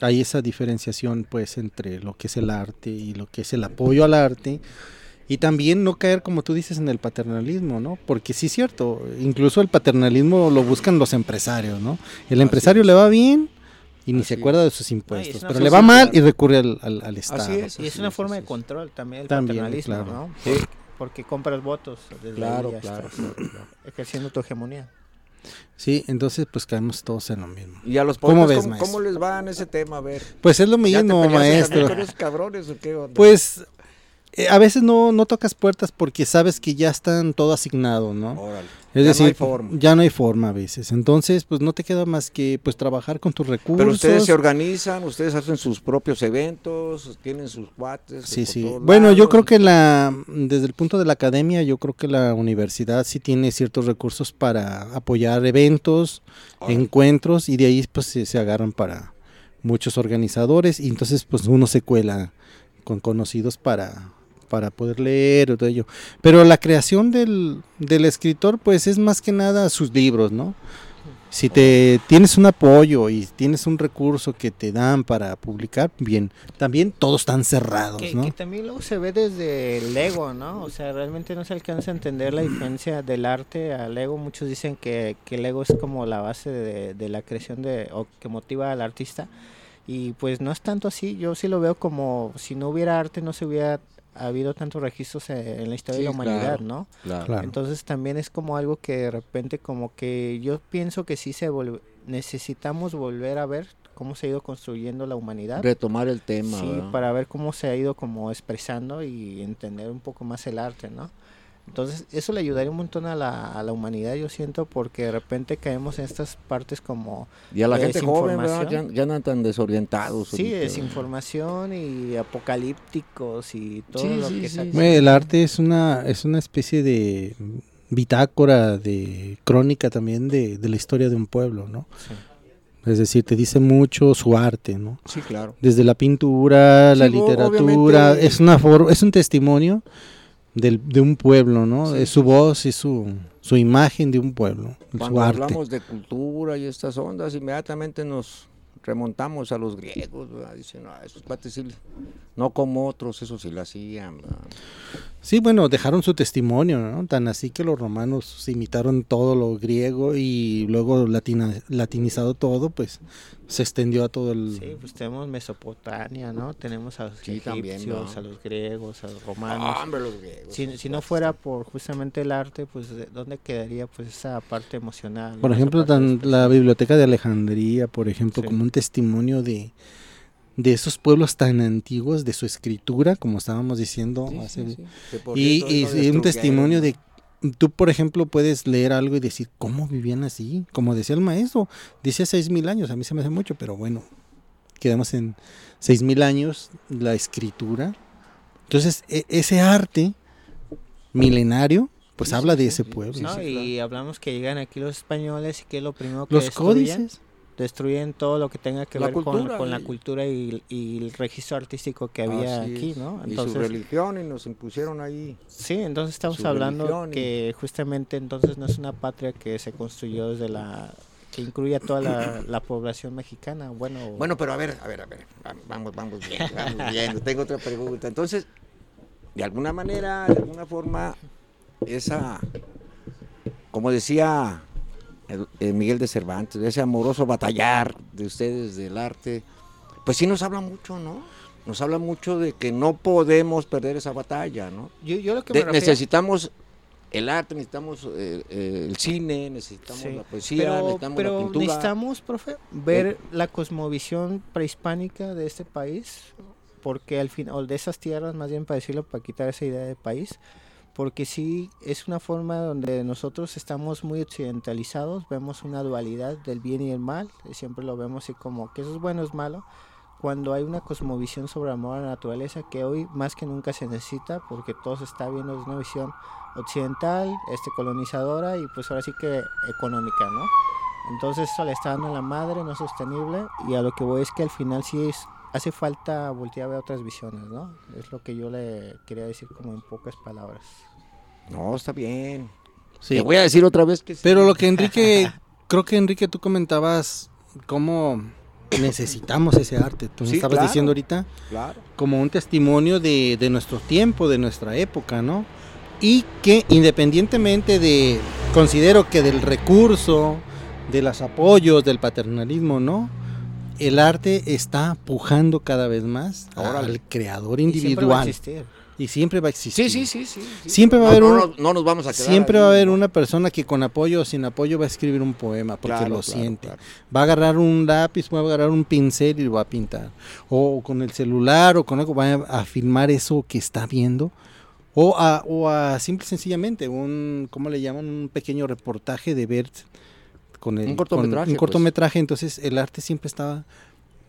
hay esa diferenciación pues entre lo que es el arte y lo que es el apoyo al arte y también no caer como tú dices en el paternalismo, ¿no? Porque sí es cierto, incluso el paternalismo lo buscan los empresarios, ¿no? El empresario le va bien y ni Así se acuerda de sus impuestos, pero le va mal claro. y recurre al, al- al Estado. Así es. Y es una forma de control también el También, paternalismo, claro. ¿no? Sí. Porque, compras votos, desde Claro, claro, estás claro. ejerciendo tu hegemonía. Sí, entonces pues caemos todos en lo mismo. Y a los ¿Cómo poetas, ves, ¿cómo, maestro? cómo les va en ese tema? A ver. Pues es lo ¿Ya te mismo, maestro. cabrones o qué onda? Pues a veces no, no tocas puertas porque sabes que ya están todo asignado, ¿no? Órale. Es Ya no decir, hay forma. ya no hay forma a veces. Entonces, pues no te queda más que pues trabajar con tus recursos. Pero ustedes se organizan, ustedes hacen sus propios eventos, tienen sus cuates. Sí, sí. Bueno, yo creo que la desde el punto de la academia, yo creo que la universidad sí tiene ciertos recursos para apoyar eventos, Órale. encuentros y de ahí pues se, se agarran para muchos organizadores y entonces pues uno se cuela con conocidos para para poder leer o todo ello. Pero la creación del, del escritor pues es más que nada sus libros, ¿no? Si te tienes un apoyo y tienes un recurso que te dan para publicar, bien. También todos están cerrados, Que, ¿no? que también luego se ve desde el ego, ¿no? O sea, realmente no se alcanza a entender la diferencia del arte al ego. Muchos dicen que, que el ego es como la base de, de la creación de, o que motiva al artista. Y pues no es tanto así. Yo sí lo veo como si no hubiera arte, no se hubiera habido tantos registros en, en la historia Sí, de la humanidad, claro. ¿no? Claro. Claro. Entonces también es como algo que de repente como que yo pienso que sí se volve- necesitamos volver a ver cómo se ha ido construyendo la humanidad. Retomar el tema. Sí, ¿verdad? para ver cómo se ha ido como expresando y entender un poco más el arte, ¿no? Entonces, eso le ayudaría un montón a la, a la humanidad, yo siento, porque de repente caemos en estas partes como, Y a la gente joven, ¿verdad? Ya, desinformación. ya andan tan desorientados. sí, ahorita, desinformación y apocalípticos y todo Sí, lo sí, que sí, el arte es una, es una especie de bitácora, de crónica también de, de la historia de un pueblo, ¿no? Sí. Es decir, te dice mucho su arte, ¿no? Sí, claro. Desde la pintura, la literatura, obviamente- es una for- es un testimonio del, de un pueblo, ¿no? Sí, es su voz y su, su imagen de un pueblo, su Cuando arte. hablamos de cultura y estas ondas, inmediatamente nos remontamos a los griegos, ¿verdad? Dicen, no, esos cuates sí, no como otros, eso sí lo hacían, ¿verdad? Sí, bueno, dejaron su testimonio, ¿no? Tan así que los romanos imitaron todo lo griego y luego latina- latinizado todo, pues se extendió a todo el... Sí, pues tenemos Mesopotamia, ¿no? Tenemos a los Sí, también, egipcios, ¿no? a los griegos, a los romanos. Ah, hombre, los griegos. Si, no fuera por justamente el arte, pues ¿de ¿dónde quedaría pues esa parte emocional? Por ejemplo, tan- la biblioteca de Alejandría, por ejemplo, Sí. como un testimonio de, de esos pueblos tan antiguos, de su escritura, como estábamos diciendo. Sí, hace- sí, sí. Y, cierto, y- no y un testimonio de... Tú, por ejemplo, puedes leer algo y decir, ¿cómo vivían así? Como decía el maestro, dice seis mil años, a mí se me hace mucho, pero bueno, quedamos en seis mil años, la escritura. Entonces, e- ese arte milenario, pues Sí, habla sí, de ese sí. pueblo. Sí, ¿no? sí, y hablamos que llegan aquí los españoles y que es lo primero que Los destruyen, códices. Destruyen todo lo que tenga que La ver con, cultura con la y- cultura y, y el registro artístico que había aquí. ¿no? y su Entonces, religión y nos impusieron ahí. sí, entonces estamos hablando y- que justamente entonces no es una patria que se construyó desde la que incluye a toda la, (clears throat) la población mexicana, bueno, Bueno, pero a ver, a ver, a ver, va- vamos, vamos bien, vamos (laughs) bien. Tengo otra pregunta. Entonces, de alguna manera, de alguna forma, esa, como decía Miguel de Cervantes, ese amoroso batallar de ustedes del arte, pues sí nos habla mucho, ¿no? Nos habla mucho de que no podemos perder esa batalla, ¿no? yo, yo lo que De- refiero- necesitamos el arte, necesitamos eh, eh, el cine, necesitamos Sí, la poesía, pero, necesitamos pero la pintura. necesitamos, profe, ver la cosmovisión prehispánica de este país, porque al final, o de esas tierras, más bien para decirlo, para quitar esa idea de país, porque sí es una forma donde nosotros estamos muy occidentalizados, vemos una dualidad del bien y el mal, y siempre lo vemos así como que eso es bueno, es malo, cuando hay una cosmovisión sobre amor a la naturaleza que hoy más que nunca se necesita, porque todo se está viendo desde una visión occidental, este colonizadora y pues ahora sí que económica, ¿no? Entonces eso le está dando la madre, no es sostenible y a lo que voy es que al final sí hace falta voltear a ver otras visiones, ¿no? Es lo que yo le quería decir como en pocas palabras. No, está bien. Sí. Te voy a decir otra vez que sí. Pero lo que Enrique, (laughs) creo que Enrique tú comentabas cómo necesitamos ese arte. Tú me Sí, estabas claro. diciendo ahorita Claro. como un testimonio de, de nuestro tiempo, de nuestra época, ¿no? Y que independientemente de, considero que del recurso, de los apoyos, del paternalismo, ¿no? El arte está pujando cada vez más Órale. al creador individual. Y siempre va a existir. Sí, sí, sí, sí. sí. Siempre va a haber no, un- no, no nos vamos a quedar Siempre ahí, va a haber ¿no? una persona que con apoyo o sin apoyo va a escribir un poema porque Claro, lo claro, siente. claro. Va a agarrar un lápiz, va a agarrar un pincel y lo va a pintar. O con el celular o con algo va a, filmar eso que está viendo. O a, o a simple y sencillamente un, ¿cómo le llaman? Un pequeño reportaje de ver con el Un con cortometraje, un pues. cortometraje. Entonces el arte siempre está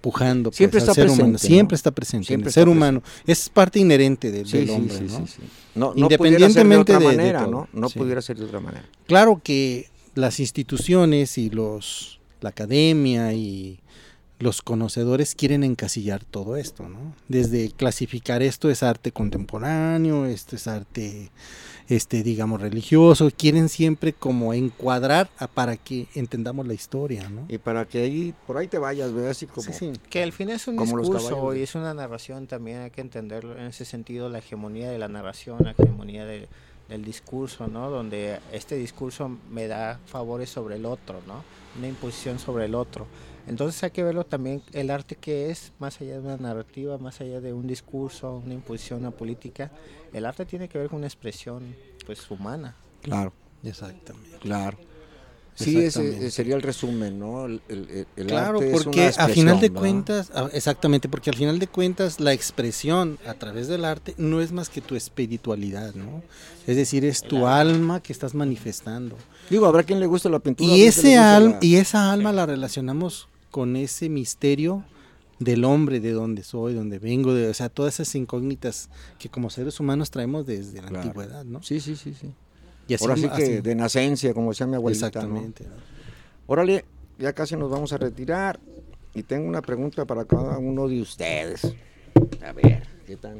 pujando. Siempre pues, al está ser humano. presente, ¿no? Siempre está presente. en el ser presente. humano. Es parte inherente de- Sí, del hombre. sí, ¿no? sí, sí. No, no Independientemente pudiera ser de, otra manera. ¿no? No pudiera ser de otra manera. Claro que las instituciones y los la academia y los conocedores quieren encasillar todo esto, ¿no? Desde clasificar esto es arte contemporáneo, esto es arte este digamos religioso, quieren siempre como encuadrar a- para que entendamos la historia, ¿no? Y para que ahí, por ahí te vayas, ¿verdad? Así como... Sí, sí. Que al fin es un discurso y es una narración también, hay que entenderlo en ese sentido, la hegemonía de la narración, la hegemonía de- del discurso, ¿no? Donde este discurso me da favores sobre el otro, ¿no? Una imposición sobre el otro. Entonces hay que verlo también el arte que es, más allá de una narrativa, más allá de un discurso, una imposición, una política. El arte tiene que ver con una expresión, pues, humana. Claro, Exactamente. claro. Sí, ese, sería el resumen, ¿no? El, el- el Claro, arte es porque una a final de cuentas, exactamente, porque al final de cuentas la expresión a través del arte no es más que tu espiritualidad, ¿no? Es decir, es tu alma que estás manifestando. Digo, habrá quien le guste la pintura. Y ese alma la- y esa alma la relacionamos con ese misterio del hombre, de dónde soy, dónde vengo, de, o sea, todas esas incógnitas que como seres humanos traemos desde la Claro. antigüedad, ¿no? Sí, sí, sí, sí. Y así- Ahora sí que así- de nacencia, como decía mi abuelita, ¿no? exactamente. ¿no? Órale, ya casi nos vamos a retirar. Y tengo una pregunta para cada uno de ustedes. A ver, ¿qué tan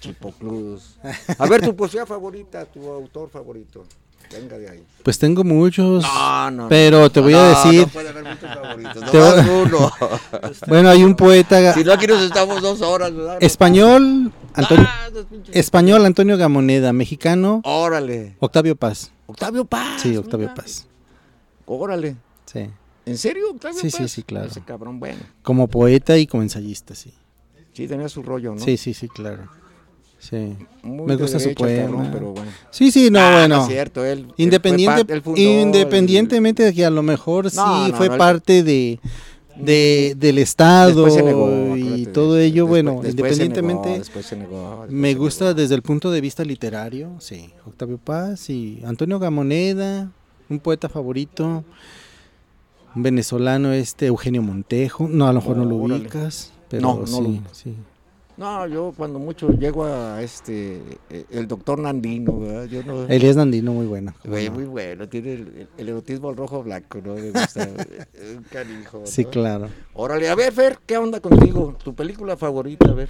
chipocludos? (laughs) A ver, tu poesía favorita, tu autor favorito. Venga de ahí. Pues tengo muchos, No, no. pero no, te voy a decir, No puede haber muchos favoritos. Te nomás voy- uno. (laughs) bueno, hay un poeta si no, aquí nos estamos dos horas, ¿verdad? español, Antonio, Ah, esos pinches- español Antonio Gamoneda, mexicano Órale. Octavio Paz. Octavio Paz. Sí, Octavio mira. Paz. Órale. Sí. ¿En serio, Octavio Sí, Paz? sí, sí, claro. Ese cabrón, bueno. Como poeta y como ensayista, sí. Sí, tenía su rollo, ¿no? Sí, sí, sí, claro. Sí. Muy Me gusta su el poema. cabrón, pero bueno. Sí, sí, no, Ah, bueno. es cierto, él. Independiente, parte- él fundó el- independientemente de que a lo mejor sí No, fue parte de, de, del Estado negó, y todo ello, después- bueno, después se negó, independientemente, después se negó, me se gusta desde el punto de vista literario, sí, Octavio Paz y Antonio Gamoneda, un poeta favorito, un venezolano este Eugenio Montejo, no, a lo mejor no lo Órale. ubicas, pero No, sí. No, yo cuando mucho llego a este, eh, el doctor Nandino, ¿verdad? Yo no... Elías Nandino, muy buena. Güey, ¿cómo muy no? bueno, tiene el, el erotismo al rojo blanco, ¿no? Me gusta, (laughs) eh, un canijo, Sí, claro. Órale, a ver, Fer, ¿qué onda contigo? ¿Tu película favorita? A ver.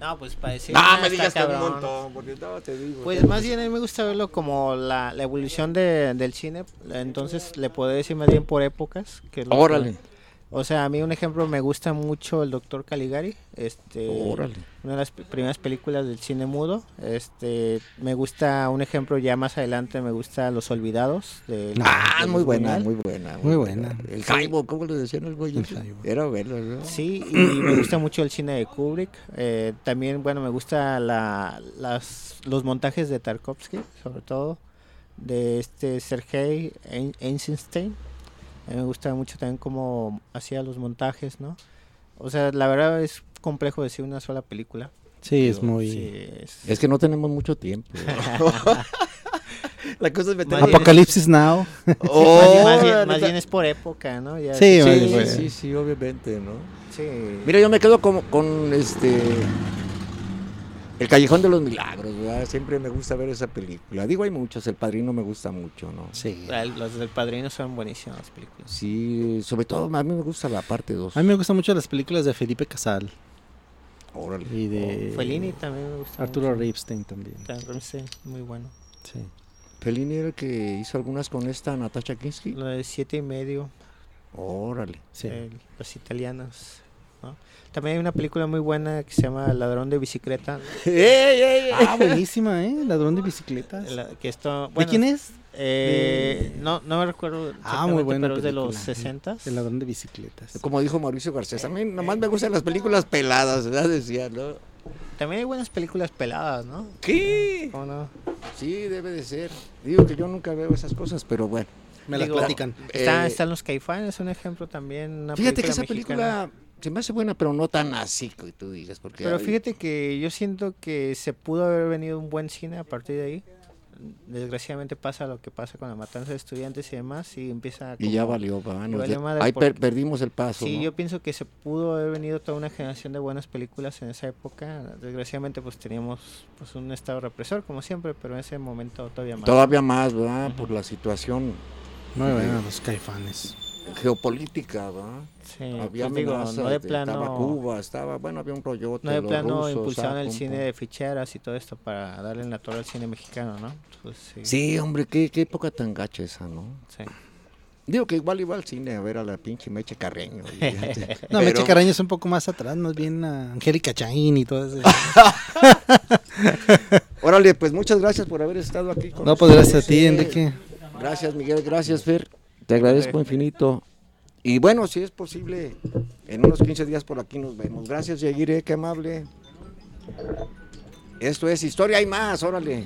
No, pues para decir. No, una me digas que un cabrón. montón, porque no te digo. Pues más bien a mí me gusta verlo como la, la evolución de- del cine, entonces le puedo decir más bien por épocas. Que es lo que- Órale, o sea, a mí un ejemplo me gusta mucho el Doctor Caligari, este, órale. una de las primeras películas del cine mudo. Este, me gusta un ejemplo ya más adelante, me gusta Los Olvidados. De, Ah, de muy buena, muy buena. Muy buena. El Jaibo, ¿cómo le decían al güey? El Jaibo. Era bueno, ¿no? Sí, y me gusta mucho el cine de Kubrick. eh, también, bueno, me gusta la, las, los montajes de Tarkovsky, sobre todo, de este Sergei Ein- Eisenstein. A mí me gusta mucho también cómo hacía los montajes, ¿no? O sea, la verdad es complejo decir una sola película. Sí, es muy... sí, es- Es que no tenemos mucho tiempo. (laughs) La cosa es meter... Apocalipsis Now. (laughs) Oh, más, bien, más bien- neta. más bien es por época, ¿no? Ya Sí, Sí, sí, sí, obviamente, ¿no? sí. Mira, yo me quedo como con este... El Callejón de los Milagros, ¿verdad? Siempre me gusta ver esa película. Digo, hay muchos, El Padrino me gusta mucho, ¿no? Sí. La- Los del Padrino son buenísimas las películas. Sí, sobre todo a mí me gusta la parte 2. A mí me gustan mucho las películas de Felipe Casal Órale. y de Fellini también me gusta. Arturo mucho. Ripstein también. También, sí, muy bueno. Sí. Fellini era el que hizo algunas con esta Natasha Kinski. Lo de siete y medio, Órale. sí. eh, los italianos. ¿No? También hay una película muy buena que se llama Ladrón de bicicleta. (laughs) Ah, buenísima, ¿eh? Ladrón de bicicletas. la- que esto, ¿De bueno, quién es? eh, no, no me recuerdo. Ah, muy buena Pero es de los película. 60 El ladrón de bicicletas. Como dijo Mauricio Garcés, a mí nomás me gustan las películas peladas, ¿verdad? Decía, ¿no? También hay buenas películas peladas, ¿no? ¿Qué? ¿Cómo no? Sí, debe de ser. Digo que yo nunca veo esas cosas, pero bueno. Me las platican. Está- Eh, están los caifanes, un ejemplo también. Una Fíjate que esa mexicana. película se me hace buena, pero no tan así que tú digas. Porque Pero hay- fíjate que yo siento que se pudo haber venido un buen cine a partir de ahí. Desgraciadamente pasa lo que pasa con la matanza de estudiantes y demás y empieza Y ya como- valió, Ahí per- perdimos el paso. Sí, ¿no? yo pienso que se pudo haber venido toda una generación de buenas películas en esa época. Desgraciadamente pues teníamos pues un estado represor como siempre, pero en ese momento todavía más. Todavía más, ¿verdad? Por la situación Muy buenos los caifanes. Geopolítica, ¿verdad? Sí, había pues, digo, no de estaba plano Cuba, estaba, bueno, había un rollo. no de plano impulsaban el cine de ficheras y todo esto para darle en la torre al cine mexicano, ¿no? Pues, sí. Sí, hombre, qué, qué época tan gacha esa, ¿no? sí. Digo que igual iba al cine a ver a la pinche Meche Carreño. y- (laughs) No, pero- Meche Caraño es un poco más atrás, más bien a Angélica Chaín y todo eso. (laughs) Órale, pues muchas gracias por haber estado aquí con No, pues gracias a ti. Enrique. Gracias, Miguel, gracias, Fer. Te agradezco infinito. Y bueno, si es posible, en unos 15 días por aquí nos vemos. Gracias, Yaguiré, qué amable. Esto es Historia y más, órale.